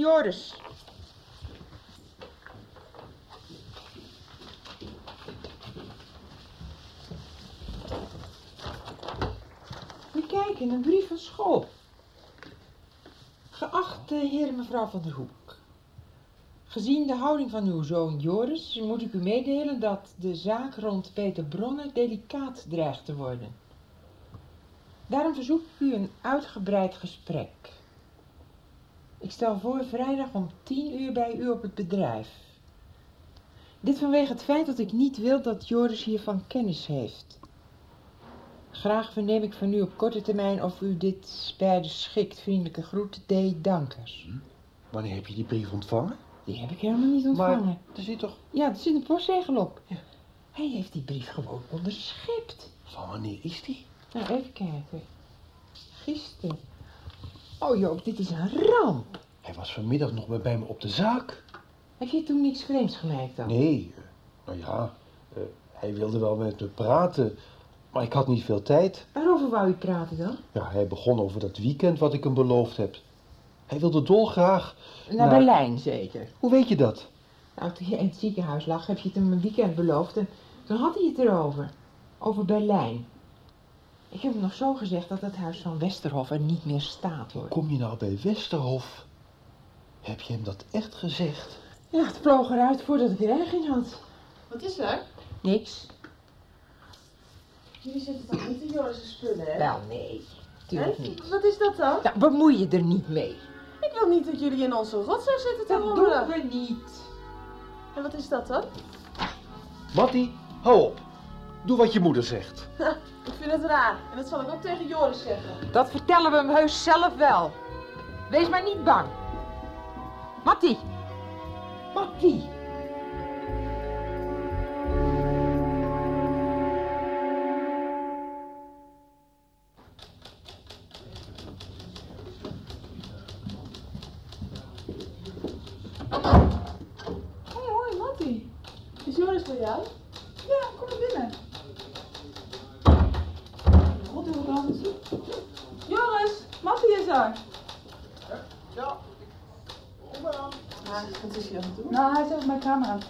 Joris. Moet kijken, een brief van school. Geachte heer en mevrouw van der Hoek. Gezien de houding van uw zoon Joris moet ik u meedelen dat de zaak rond Peter Bronner delicaat dreigt te worden. Daarom verzoek ik u een uitgebreid gesprek. Ik stel voor vrijdag om tien uur bij u op het bedrijf. Dit vanwege het feit dat ik niet wil dat Joris hiervan kennis heeft. Graag verneem ik van u op korte termijn of u dit beide schikt. Vriendelijke groet, D. Dankers. Wanneer heb je die brief ontvangen? Die heb ik helemaal niet ontvangen. Maar er zit toch... Ja, er zit een postzegel op. Hij heeft die brief gewoon onderschept. Van wanneer is die? Nou, even kijken. Gisteren. Oh Joop, dit is een ramp. Was vanmiddag nog bij me op de zaak. Heb je toen niks vreemds gemerkt dan? Nee, eh, nou ja, eh, hij wilde wel met me praten, maar ik had niet veel tijd. Waarover wou u praten dan? Ja, hij begon over dat weekend wat ik hem beloofd heb. Hij wilde dolgraag... Naar Berlijn zeker. Hoe weet je dat? Nou, toen je in het ziekenhuis lag, heb je het hem een weekend beloofd en toen had hij het erover. Over Berlijn. Ik heb hem nog zo gezegd dat het huis van Westerhof er niet meer staat, hoor. Kom je nou bij Westerhof? Heb je hem dat echt gezegd? Ja, het vloog eruit voordat ik er erg in had. Wat is er? Niks. Jullie zitten toch niet in Joris' spullen, hè? Wel, nee. Tuurlijk Hè? niet. Wat is dat dan? Nou, bemoei je er niet mee. Ik wil niet dat jullie in onze rotzooi zitten te Dat rommelen. doen we niet. En wat is dat dan? Mattie, hou op. Doe wat je moeder zegt. ik vind het raar. En dat zal ik ook tegen Joris zeggen. Dat vertellen we hem heus zelf wel. Wees maar niet bang. Mattie. Mattie.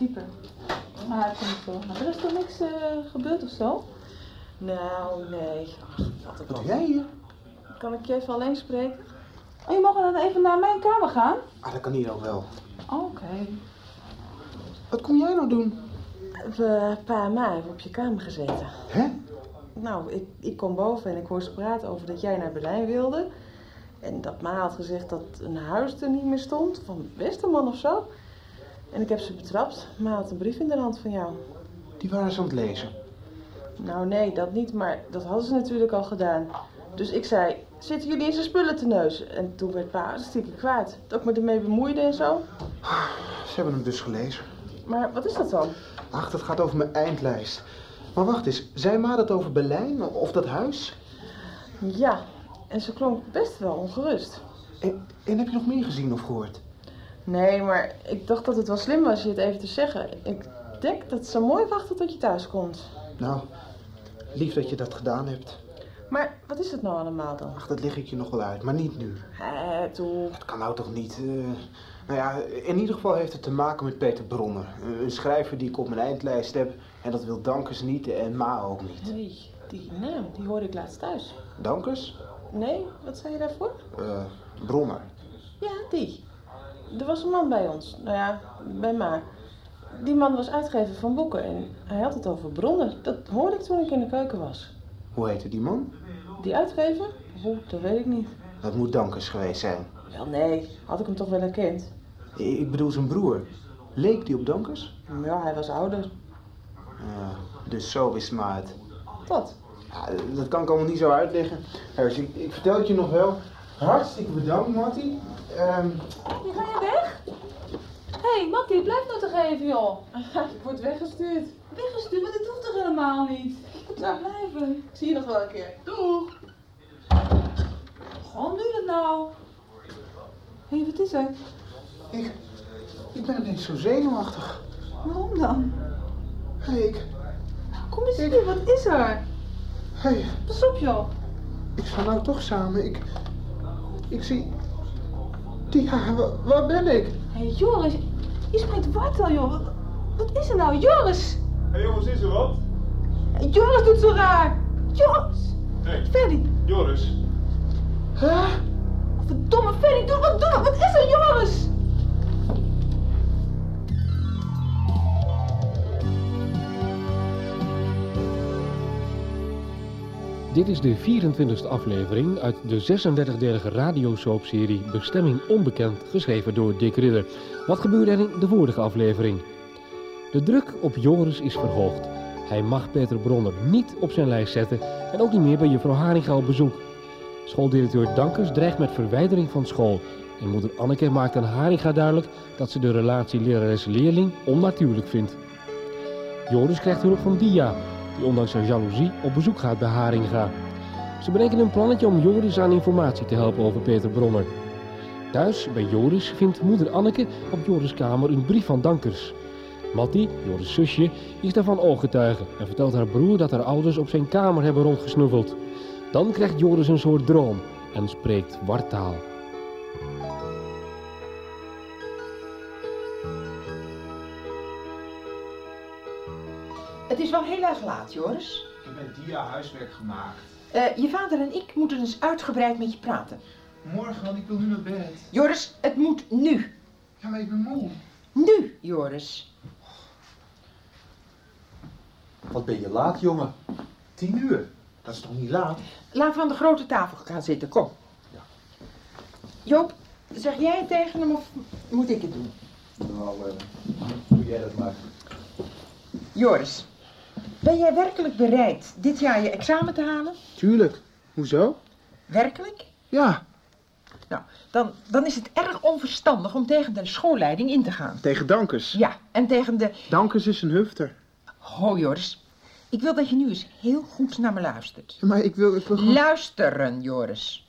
Het. Maar hij komt zo. Maar er is toch niks eh, gebeurd of zo? Nou, nee. Ach, wat Wat doe jij hier? Kan ik je even alleen spreken? Oh, je mag dan even naar mijn kamer gaan? Ah, dat kan hier ook wel. Oké. Wat kom jij nou doen? We, pa en ma hebben op je kamer gezeten. Hè? Nou, ik, ik kom boven en ik hoor ze praten over dat jij naar Berlijn wilde. En dat ma had gezegd dat een huis er niet meer stond, van Westerman of zo. En ik heb ze betrapt. Ma had een brief in de hand van jou. Die waren ze aan het lezen. Nou nee, dat niet, maar dat hadden ze natuurlijk al gedaan. Dus ik zei, zitten jullie in zijn spullen te neus? En toen werd pa hartstikke kwaad. Dat ik me ermee bemoeide en zo. Ze hebben hem dus gelezen. Maar wat is dat dan? Ach, dat gaat over mijn eindlijst. Maar wacht eens, zei Ma dat over Berlijn of dat huis? Ja, en ze klonk best wel ongerust. En, en heb je nog meer gezien of gehoord? Nee, maar ik dacht dat het wel slim was je het even te zeggen. Ik denk dat ze mooi wachten tot je thuis komt. Nou, lief dat je dat gedaan hebt. Maar wat is het nou allemaal dan? Ach, dat leg ik je nog wel uit, maar niet nu. Hé, toe. Dat kan nou toch niet? eh. nou ja, in ieder geval heeft het te maken met Peter Bronner. Eh, Een schrijver die ik op mijn eindlijst heb. En dat wil Dankers niet en Ma ook niet. Nee, die naam, die hoorde ik laatst thuis. Dankers? Nee, wat zei je daarvoor? Eh, Bronner. Ja, die. Er was een man bij ons. Nou ja, bij ma. Die man was uitgever van boeken en hij had het over bronnen. Dat hoorde ik toen ik in de keuken was. Hoe heette die man? Die uitgever? Oeh, dat weet ik niet. Dat moet Dankers geweest zijn. Wel nee, had ik hem toch wel herkend. Ik bedoel zijn broer. Leek die op Dankers? Ja, hij was ouder. Ja, dus zo wist Ma het. Wat? Ja, dat kan ik allemaal niet zo uitleggen. Hers, ik, ik vertel het je nog wel. Hartstikke bedankt, Marty. Ehm, Die ga je weg? Hé, hey, Mattie, blijf nou toch even, joh. ik word weggestuurd. Weggestuurd? Maar dat hoeft toch helemaal niet? Ik moet daar blijven. Ik zie je nog wel een keer. Doeg! Waarom doe je dat nou? Hé, hey, wat is er? ik, ik ben ineens zo zenuwachtig. Waarom dan? Hé, ik, Kom eens hier, wat is er? hey, Pas op, joh. ik sta nou toch samen. Ik, ik zie... Tia, wa- waar ben ik? Hé, hey, Joris, je spreekt wartel, joh. Wat, wat is er nou? Joris! Hé hey jongens, is er wat? Joris doet zo raar. Joris! Hé, Ferdy! Joris. Huh? Verdomme, Ferdy, doe wat, doe wat. Wat is er, Joris? Dit is de 24e aflevering uit de 36-delige radiosoapserie Bestemming Onbekend, geschreven door Dick Ridder. Wat gebeurde er in de vorige aflevering? De druk op Joris is verhoogd. Hij mag Peter Bronner niet op zijn lijst zetten en ook niet meer bij juffrouw Haringa op bezoek. Schooldirecteur Dankers dreigt met verwijdering van school. En moeder Anneke maakt aan Haringa duidelijk dat ze de relatie lerares-leerling onnatuurlijk vindt. Joris krijgt hulp van Dia, die ondanks zijn jaloezie op bezoek gaat bij Haringa. Ze bedenken een plannetje om Joris aan informatie te helpen over Peter Bronner. Thuis bij Joris vindt moeder Anneke op Joris' kamer een brief van Dankers. Mattie, Joris' zusje, is daarvan ooggetuige en vertelt haar broer dat haar ouders op zijn kamer hebben rondgesnuffeld. Dan krijgt Joris een soort droom en spreekt wartaal. Het is wel heel erg laat, Joris. Ik heb met Dia huiswerk gemaakt. Eh, je vader en ik moeten dus uitgebreid met je praten. Morgen, want ik wil nu naar bed. Joris, het moet nu. Ja, maar ik ben moe. Nu, Joris. Wat ben je laat, jongen? Tien uur. Dat is toch niet laat? Laten we aan de grote tafel gaan zitten, kom. Joop, zeg jij het tegen hem of moet ik het doen? Nou, eh, doe jij dat maar. Joris, ben jij werkelijk bereid dit jaar je examen te halen? Tuurlijk. Hoezo? Werkelijk? Ja, Nou, dan, dan is het erg onverstandig om tegen de schoolleiding in te gaan. tegen Dankers. Ja, en tegen de... Dankers is een hufter. Ho, Joris. Ik wil dat je nu eens heel goed naar me luistert. Maar ik wil... Ik wil gewoon- Luisteren, Joris.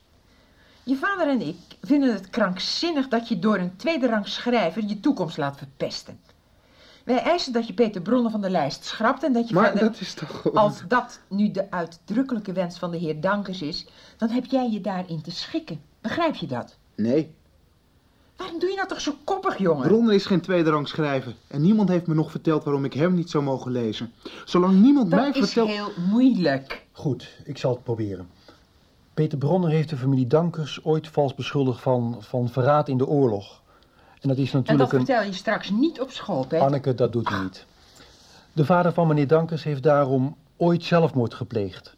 Je vader en ik vinden het krankzinnig dat je door een tweederang schrijver je toekomst laat verpesten. Wij eisen dat je Peter Bronnen van de lijst schrapt en dat je Maar verder... dat is toch gewoon... Als dat nu de uitdrukkelijke wens van de heer Dankers is, dan heb jij je daarin te schikken. Begrijp je dat? Nee, Waarom doe je nou toch zo koppig, jongen? Bronner is geen tweederang schrijver. En niemand heeft me nog verteld waarom ik hem niet zou mogen lezen. Zolang niemand mij Dat is vertelt... heel moeilijk. Goed, ik zal het proberen. Peter Bronner heeft de familie Dankers ooit vals beschuldigd van, van verraad in de oorlog. En dat is En dat natuurlijk vertel je straks niet op school, Peter. Anneke, dat doet hij niet. De vader van meneer Dankers heeft daarom ooit zelfmoord gepleegd.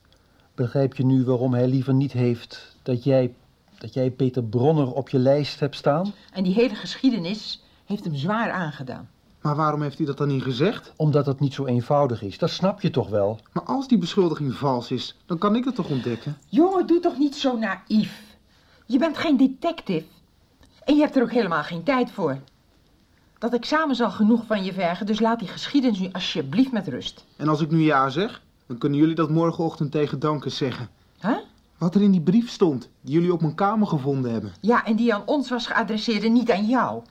Begrijp je nu waarom hij liever niet heeft dat jij, dat jij Peter Bronner op je lijst hebt staan? En die hele geschiedenis heeft hem zwaar aangedaan. Maar waarom heeft hij dat dan niet gezegd? Omdat het niet zo eenvoudig is. Dat snap je toch wel? Maar als die beschuldiging vals is, dan kan ik dat toch ontdekken? Jongen, doe toch niet zo naïef. Je bent geen detective. En je hebt er ook helemaal geen tijd voor. Dat examen zal genoeg van je vergen, dus laat die geschiedenis nu alsjeblieft met rust. En als ik nu ja zeg, dan kunnen jullie dat morgenochtend tegen Dankers zeggen. Huh? Wat er in die brief stond, die jullie op mijn kamer gevonden hebben. Ja, en die aan ons was geadresseerd en niet aan jou.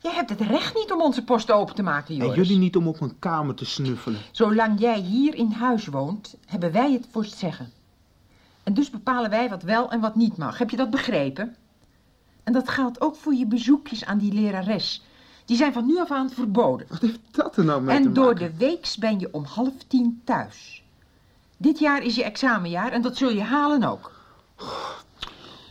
Jij hebt het recht niet om onze post open te maken, En Joris. jullie niet om op mijn kamer te snuffelen. Zolang jij hier in huis woont, hebben wij het voor het zeggen. En dus bepalen wij wat wel en wat niet mag. Heb je dat begrepen? En dat geldt ook voor je bezoekjes aan die lerares. Die zijn van nu af aan verboden. Wat heeft dat er nou mee te En door de weeks ben je om half tien thuis. Dit jaar is je examenjaar en dat zul je halen ook.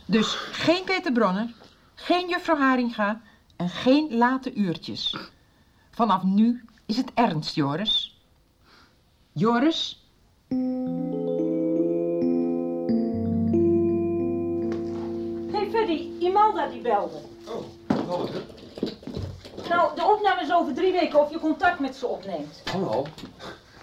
Dus geen Peter Bronner, geen juffrouw Haringa en geen late uurtjes. Vanaf nu is het ernst, Joris. Joris? Hey Freddy, Imelda die belde. Oh? Nou, de opname is over drie weken of je contact met ze opneemt. Hallo?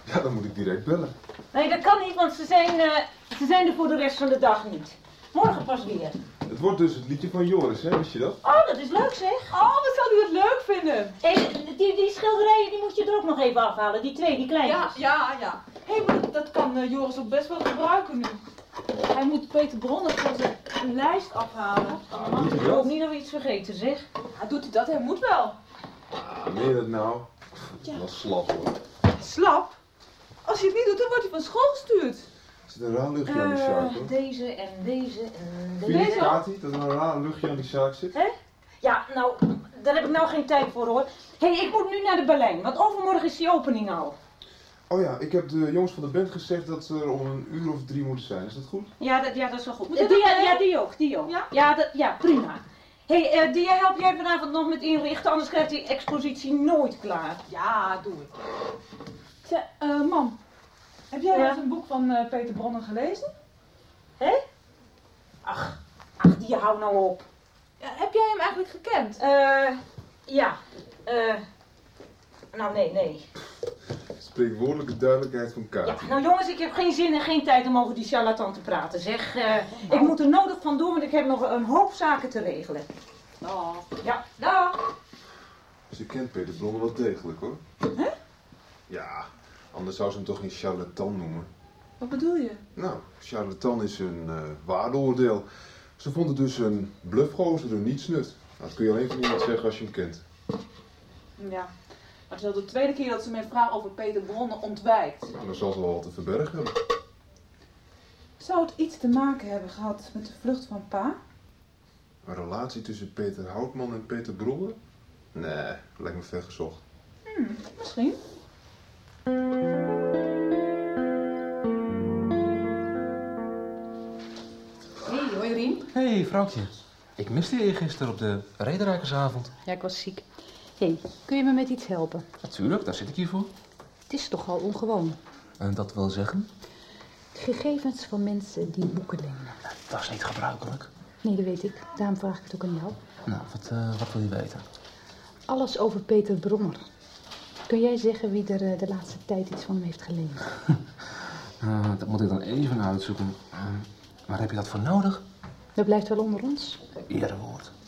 Ja, dan moet ik direct bellen. Nee, dat kan niet, want ze zijn, eh, ze zijn er voor de rest van de dag niet. Morgen pas weer. Het wordt dus het liedje van Joris, hè? Wist je dat? Oh, dat is leuk zeg. Oh, wat zal u het leuk vinden? Hé, die, die schilderijen die moet je er ook nog even afhalen. Die twee, die Ja, kleintjes. ja, ja. Hé, hey, maar dat, dat kan eh, Joris ook best wel gebruiken nu. Hij moet Peter Bronner van zijn lijst afhalen. Ik hoop niet dat we iets vergeten, zeg. Ja, doet hij dat? Hij moet wel. Ah, meen je dat nou? Dat is slap hoor. Slap. Als je het niet doet, dan wordt hij van school gestuurd. Er zit een raar luchtje aan die Eh, zaak hoor. deze en deze en Vind je niet, deze. Kati, dat er een raar luchtje aan die zaak zit? Hè? Ja, nou, daar heb ik nou geen tijd voor hoor. Hé, hey, ik moet nu naar de Berlijn, want overmorgen is die opening al. Oh ja, ik heb de jongens van de band gezegd dat ze er om een uur of drie moeten zijn. Is dat goed? Ja, dat, ja, dat is wel goed. Die, ja, die ook, die ook. Ja, dat, ja prima. Hé, hey, eh, die help jij vanavond nog met inrichten, anders krijgt die expositie nooit klaar. Ja, doe ik. Zeg, eh, mam. Heb jij Ja? wel eens een boek van eh, Peter Bronner gelezen? Hè? Ach, ach, die hou nou op. Ja, heb jij hem eigenlijk gekend? Eh, ja. Eh, nou, nee, nee. Spreekwoordelijke duidelijkheid van Ja, Kati. nou jongens, ik heb geen zin en geen tijd om over die charlatan te praten, zeg. Eh, Ik moet er nodig van doen, want ik heb nog een hoop zaken te regelen. Nou. Ja, dag. Ze kent Peter Bronner wel degelijk hoor. Hè? Ja, anders zou ze hem toch geen charlatan noemen. Wat bedoel je? Nou, charlatan is een eh, waardeoordeel. Ze vond het dus een bluffgozer, een nietsnut. Nou, dat kun je alleen van iemand zeggen als je hem kent. Ja. Maar het is al de tweede keer dat ze mijn vraag over Peter Bronner ontwijkt. Nou, dan zal ze wel wat te verbergen hebben. Zou het iets te maken hebben gehad met de vlucht van pa? Een relatie tussen Peter Houtman en Peter Bronner? Nee, lijkt me ver gezocht. Hmm, misschien. Hé, hey, vrouwtje. Ik miste je gisteren op de rederijkersavond. Ja, ik was ziek. Hé, hey, kun je me met iets helpen? Natuurlijk, daar zit ik hier voor. Het is toch al ongewoon. En dat wil zeggen? Gegevens van mensen die boeken lenen. Dat is niet gebruikelijk. Nee, dat weet ik. Daarom vraag ik het ook aan jou. Nou, wat, uh, wat wil je weten? Alles over Peter Bronner. Kun jij zeggen wie er uh, de laatste tijd iets van hem heeft geleend? uh, dat moet ik dan even uitzoeken. waar heb je dat voor nodig? Dat blijft wel onder ons. Erewoord. Ik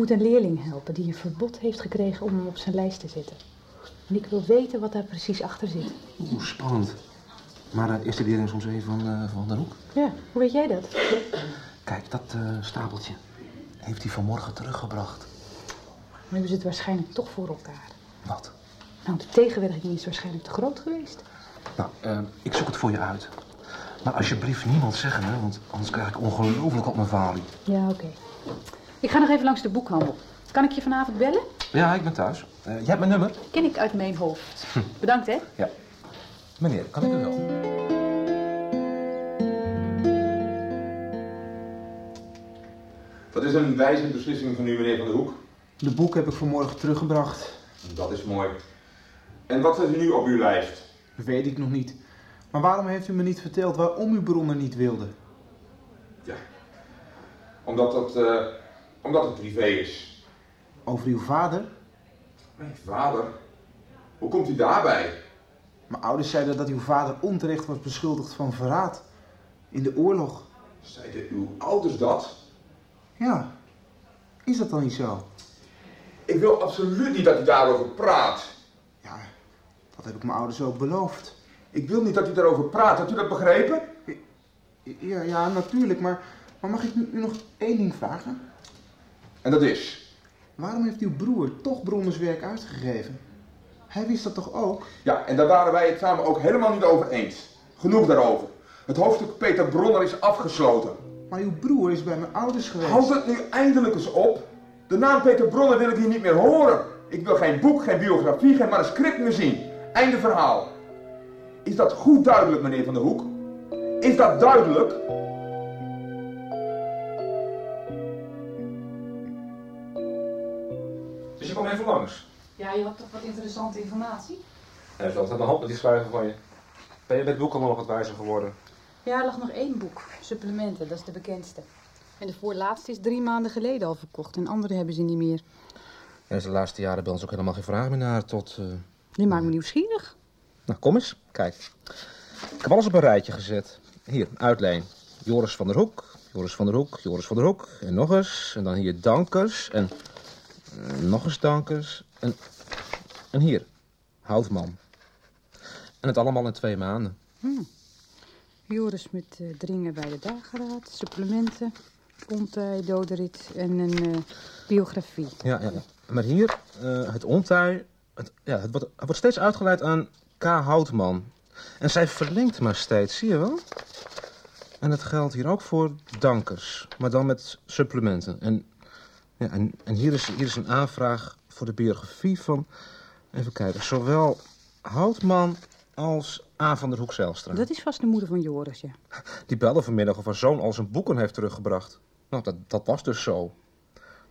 moet een leerling helpen die een verbod heeft gekregen om hem op zijn lijst te zetten. En ik wil weten wat daar precies achter zit. Oeh, spannend. Maar uh, is de leerling soms even van, uh, van de hoek? Ja, hoe weet jij dat? Kijk, dat uh, stapeltje heeft hij vanmorgen teruggebracht. Maar hebben ze het waarschijnlijk toch voor elkaar. Wat? Nou, de tegenwerking is waarschijnlijk te groot geweest. Nou, ik zoek het voor je uit. Maar alsjeblieft niemand zeggen, hè, want anders krijg ik ongelooflijk op mijn valie. Ja, oké. Okay. Ik ga nog even langs de boekhandel. Kan ik je vanavond bellen? Ja, ik ben thuis. Uh, jij hebt mijn nummer? Ken ik uit mijn hoofd. Bedankt, hè? Ja. Meneer, kan ik u wel? Dat is een wijze beslissing van u, meneer Van der Hoek. De boek heb ik vanmorgen teruggebracht. Dat is mooi. En wat zet u nu op uw lijst? Weet ik nog niet. Maar waarom heeft u me niet verteld waarom uw bron er niet wilde? Ja, omdat, dat, uh, omdat het privé is. Over uw vader? Mijn vader? Hoe komt u daarbij? Mijn ouders zeiden dat uw vader onterecht was beschuldigd van verraad. In de oorlog. Zeiden uw ouders dat? Ja. Is dat dan niet zo? Ik wil absoluut niet dat u daarover praat. Ja, dat heb ik mijn ouders ook beloofd. Ik wil niet dat u daarover praat. Hebt u dat begrepen? Ja, ja natuurlijk. Maar, maar mag ik u nog één ding vragen? En dat is? Waarom heeft uw broer toch Bronnerswerk uitgegeven? Hij wist dat toch ook? Ja, en daar waren wij het samen ook helemaal niet over eens. Genoeg daarover. Het hoofdstuk Peter Bronner is afgesloten. Maar uw broer is bij mijn ouders geweest. Houd het nu eindelijk eens op. De naam Peter Bronner wil ik hier niet meer horen. Ik wil geen boek, geen biografie, geen manuscript meer zien. Einde verhaal. Is dat goed duidelijk, meneer Van der Hoek? Is dat duidelijk? Even langs? Ja, je had toch wat interessante informatie? Hij heeft altijd aan de hand met die schrijven van je. Ben je met het boek al nog wat wijzer geworden? Ja, er lag nog één boek. Supplementen, dat is de bekendste. En de voorlaatste is drie maanden geleden al verkocht. En andere hebben ze niet meer. En is de laatste jaren bij ons ook helemaal geen vraag meer naar tot... Uh... Die maakt me nieuwsgierig. Nou, kom eens. Kijk. Ik heb alles op een rijtje gezet. Hier, uitleen. Joris van der Hoek, Joris van der Hoek, Joris van der Hoek. En nog eens. En dan hier Dankers. En nog eens Dankers. En, en hier, Houtman. En het allemaal in twee maanden. Hmm. Joris met uh, dringen bij de dageraad, supplementen, ontij, doderit en een uh, biografie. Ja, ja, ja. Maar hier, uh, het ontij, het, ja, het, wordt, het wordt steeds uitgeleid aan K. Houtman. En zij verlinkt maar steeds, zie je wel? En dat geldt hier ook voor dankers, maar dan met supplementen. En, ja, en, en hier, is, hier is een aanvraag voor de biografie van, even kijken, zowel Houtman als A. van der Hoek Zijlstra. Dat is vast de moeder van Joris, ja. Die belde vanmiddag of haar zoon al zijn boeken heeft teruggebracht. Nou, dat, dat was dus zo.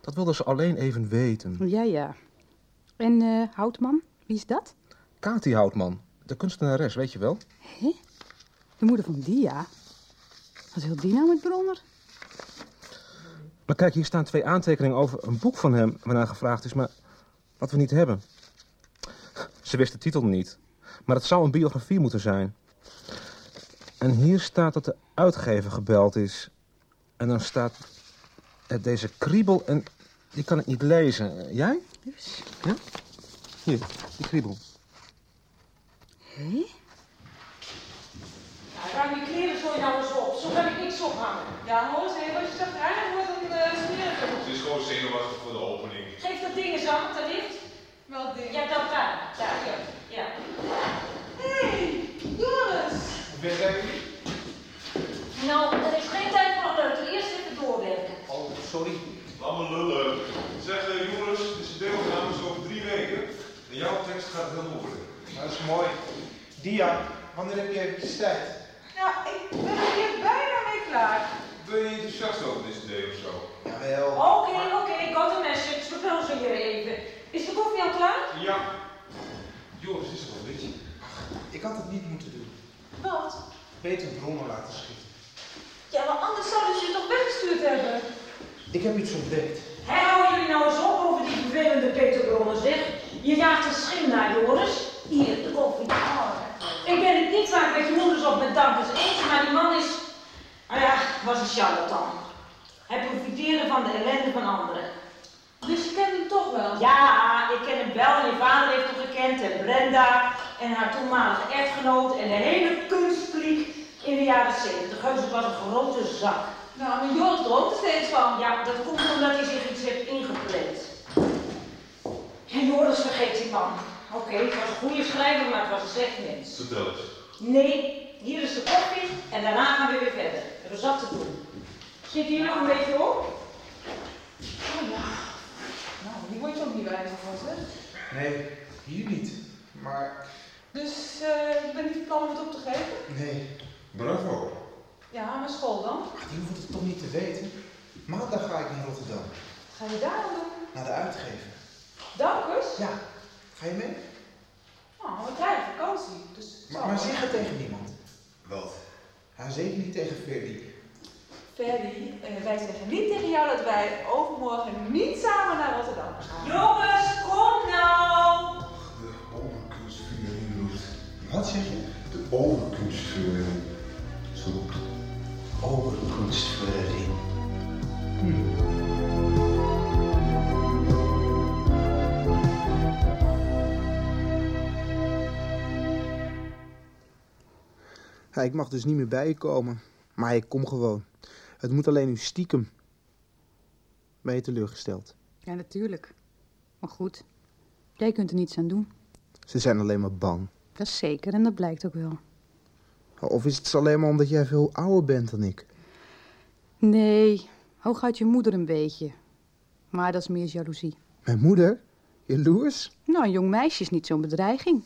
Dat wilde ze alleen even weten. Ja, ja. En uh, Houtman, wie is dat? Kati Houtman, de kunstenares, weet je wel? Hé? De moeder van Dia? Wat wil die nou met Bronner? Maar kijk, hier staan twee aantekeningen over een boek van hem... waarnaar gevraagd is, maar wat we niet hebben. Ze wist de titel niet. Maar het zou een biografie moeten zijn. En hier staat dat de uitgever gebeld is. En dan staat er deze kriebel en die kan ik niet lezen. Jij? Dus. Ja? Hier, die kriebel. Hé? Ja, ruim je kleren zo nou eens op. Zo kan ik niks ophangen. Ja, hoor eens even. Als je zegt, eigenlijk wordt een uh, gewoon zenuwachtig voor de opening. Geef dat ding eens aan, dat ligt. Wel ding. Ja, dat daar. Daar, ja. ja. Hé, hey, Joris. Wie zijn jullie? Nou, er is geen tijd voor een leuter. Eerst even doorwerken. Oh, sorry. Laat me lullen. Zeg, uh, Joris, het is over drie weken. En jouw tekst gaat het helemaal worden. Dat is mooi. Dia, wanneer heb je eventjes tijd? Ja, ik ben er hier bijna mee klaar. Ben je enthousiast over deze idee of zo? Oké, oké, ik had een message. Vertel ze hier even. Is de koffie al klaar? Ja. Joris is er al, weet je. Ik had het niet moeten doen. Wat? Peter Bronner laten schieten. Ja, maar anders zouden ze je toch weggestuurd hebben? Ik heb iets ontdekt. Hé, houden jullie nou eens op over die vervelende Peter Bronner, zeg. Je jaagt een schim naar, Joris. Hier, de koffie. Oh. Ik ben het niet vaak met je moeders of met dankers eens, maar die man is... Nou ja, was een charlatan. Hij profiteerde van de ellende van anderen. Dus je kent hem toch wel? Ja, ik ken hem wel en je vader heeft hem gekend en Brenda en haar toenmalige echtgenoot en de hele kunstkliek in de jaren 70. Heus, het was een grote zak. Nou, maar Joris droomt er steeds van. Ja, dat komt omdat hij zich iets heeft ingepland. En Joris vergeet die man. Oké, het was een goede schrijver, maar het was een slecht mens. Vertel eens. Nee, hier is de koffie en daarna gaan we weer verder. We hebben zat te doen. Zit hier nog een beetje op? Oh ja. Nou, die word je ook niet van, zeg. Nee, hier niet. Maar Dus uh, je bent niet van plan om het op te geven? nee, Bravo. Ja, maar school dan? Ach, die hoeft het toch niet te weten. Maandag ga ik naar Rotterdam. Ga je daar aan doen? Naar de uitgever. Dankers? Ja. Ga je mee? Nou, we krijgen vakantie, dus... Maar, maar zeg het tegen niemand. Wat? Ja, zeker niet tegen Ferdy. Ferdy, uh, wij zeggen niet tegen jou dat wij overmorgen niet samen naar Rotterdam gaan. Jongens, kom nou! De overkunstvuring roept. Wat zeg je? De overkunstvuring. Zo roept. Overkunstverring. Ja, ik mag dus niet meer bij je komen. Maar ik kom gewoon. Het moet alleen nu stiekem. Ben je teleurgesteld? Ja, natuurlijk. Maar goed, jij kunt er niets aan doen. Ze zijn alleen maar bang. Dat is zeker en dat blijkt ook wel. Of is het alleen maar omdat jij veel ouder bent dan ik? Nee, hooguit je moeder een beetje. Maar dat is meer jaloezie. Mijn moeder? Jaloers? Nou, een jong meisje is niet zo'n bedreiging.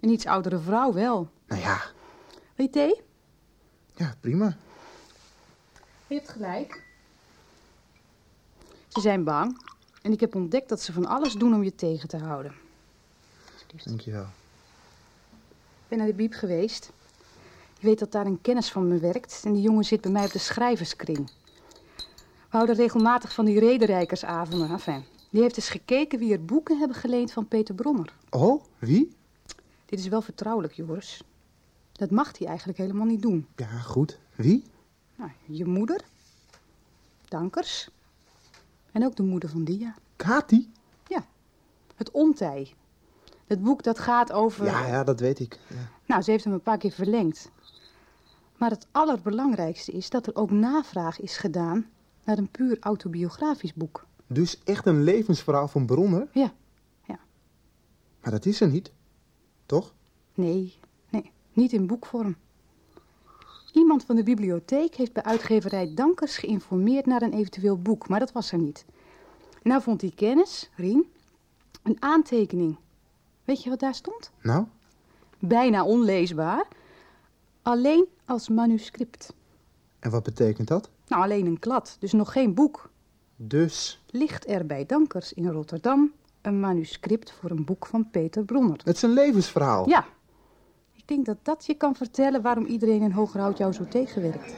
Een iets oudere vrouw wel. Nou ja, Weet je thee? ja, prima. Je hebt gelijk. Ze zijn bang. En ik heb ontdekt dat ze van alles doen om je tegen te houden. Dankjewel. Ik ben naar de biep geweest. Je weet dat daar een kennis van me werkt. En die jongen zit bij mij op de schrijverskring. We houden regelmatig van die rederijkersavonden. Enfin, die heeft eens gekeken wie er boeken hebben geleend van Peter Bronner. Oh, wie? Dit is wel vertrouwelijk, Joris. Dat mag hij eigenlijk helemaal niet doen. Ja, goed. Wie? Nou, je moeder. Dankers. En ook de moeder van Dia. Kati? Ja. Het Ontij. Het boek dat gaat over... Ja, ja, dat weet ik. Ja. Nou, ze heeft hem een paar keer verlengd. Maar het allerbelangrijkste is dat er ook navraag is gedaan naar een puur autobiografisch boek. Dus echt een levensverhaal van Bronner? Ja, ja. Maar dat is er niet. Toch? Nee, nee, niet in boekvorm. Iemand van de bibliotheek heeft bij uitgeverij Dankers geïnformeerd naar een eventueel boek, maar dat was er niet. Nou vond hij kennis, Rien, een aantekening. Weet je wat daar stond? Nou? Bijna onleesbaar. Alleen als manuscript. En wat betekent dat? Nou, alleen een klad, dus nog geen boek. Dus, Ligt er bij Dankers in Rotterdam een manuscript voor een boek van Peter Bronner. het is een levensverhaal. Ja. Ik denk dat dat je kan vertellen waarom iedereen in Hogerhout jou zo tegenwerkt.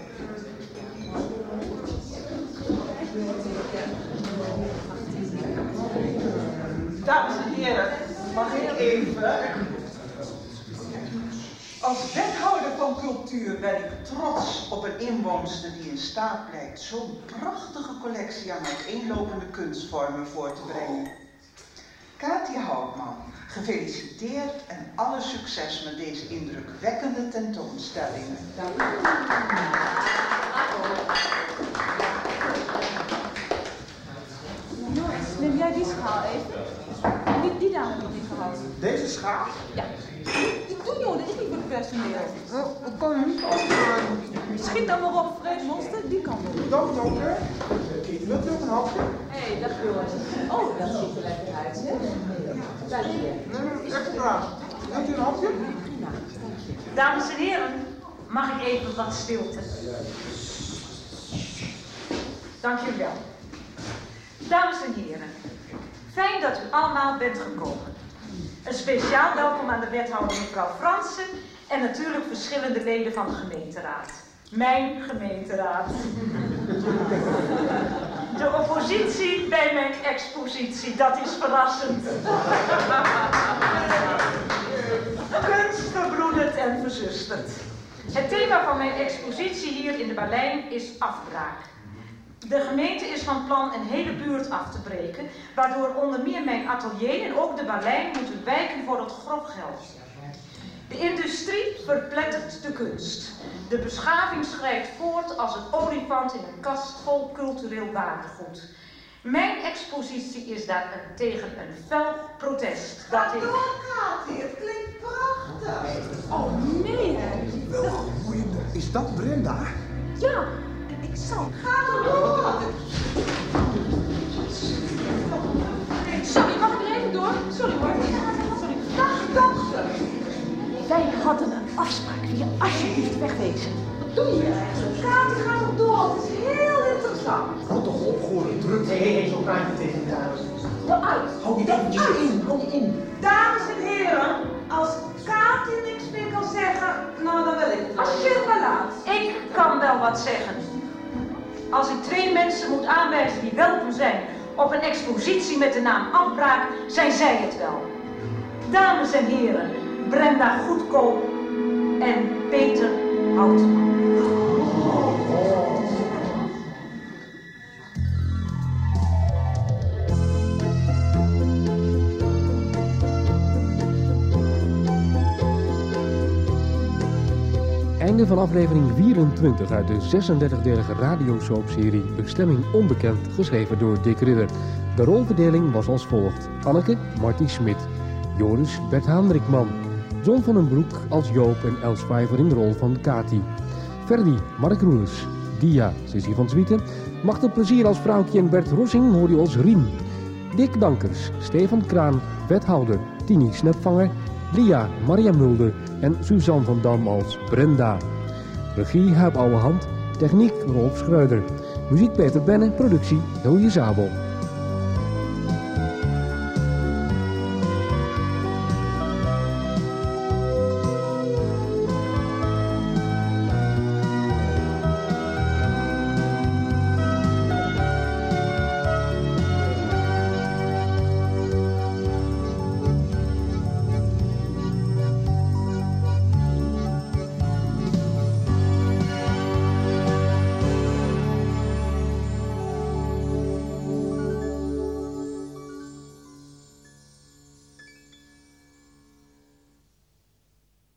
Dames en heren, mag ik even? Als wethouder van cultuur ben ik trots op een inwoonster die in staat blijkt zo'n prachtige collectie aan uiteenlopende kunstvormen voor te brengen. Katia Houtman, gefeliciteerd en alle succes met deze indrukwekkende tentoonstellingen. Dank Neem jij die schaal even? Die, die dame heb ik niet gehad. Deze schaal? Ja. Ik doe joh, dat is niet voor het personeel. Oh, ik kan hem niet opruimen. Schiet dan maar op, Fred Monster, die kan doen. Dank, dokter. Wilt u ook een hapje? Hé, hey, dag jongens. Oh, dat ziet er lekker uit, hè? Dank je. Nee, nee, extra. Wilt u een hapje? Dames en heren, mag ik even wat stilte? Dank jullie wel. Dames en heren, fijn dat u allemaal bent gekomen. Een speciaal welkom aan de wethouder mevrouw Fransen en natuurlijk verschillende leden van de gemeenteraad. Mijn gemeenteraad. De oppositie bij mijn expositie, dat is verrassend. Kunst verbroederd en verzusterd. Het thema van mijn expositie hier in de Berlijn is afbraak. De gemeente is van plan een hele buurt af te breken, waardoor onder meer mijn atelier en ook de Berlijn moeten wijken voor het grof geld. De industrie verplettert de kunst. De beschaving schrijft voort als een olifant in een kast vol cultureel watergoed. Mijn expositie is daar een, tegen een fel protest. Dat ik... het klinkt prachtig. Oh nee, hè. Is dat Brenda? Ja, ik zal. Ga maar door. Sorry, mag ik er even door? Sorry hoor. Sorry. Dag, dochter. Wij hadden een afspraak. Wil je alsjeblieft wegwezen? Wat doe je eigenlijk? Kaat, ga maar door. Het is heel interessant. Houd toch op, gewoon druk. Hé, hé, hé, zo praat je tegen de dames. Wel uit. Hou je eventjes in, hou je in. Dames en heren, als Kaatje niks meer kan zeggen, nou dan wil ik het. Als je maar laat. Ik kan wel wat zeggen. Als ik twee mensen moet aanwijzen die welkom zijn op een expositie met de naam Afbraak, zijn zij het wel. Dames en heren, Brenda Goedkoop en Peter Houtman. Einde van aflevering 24 uit de 36-delige radiosoapserie Bestemming Onbekend, geschreven door Dick Ridder. De rolverdeling was als volgt. Anneke, Marty Smit. Joris, Bert Haandrikman. John van den Broek als Joop en Els Vijver in de rol van Kati. Ferdi, Mark Roelers. Dia, Sissy van Zwieten. Machtel Plezier als vrouwtje en Bert Rossing hoor je als Rien. Dick Dankers, Stefan Kraan, wethouder. Tini Snepvanger. Lia, Maria Mulder en Suzanne van Dam als Brenda. Regie Huip Ouwehand, techniek Rolf Schreuder. Muziek Peter Benne, productie Hilje Zabel.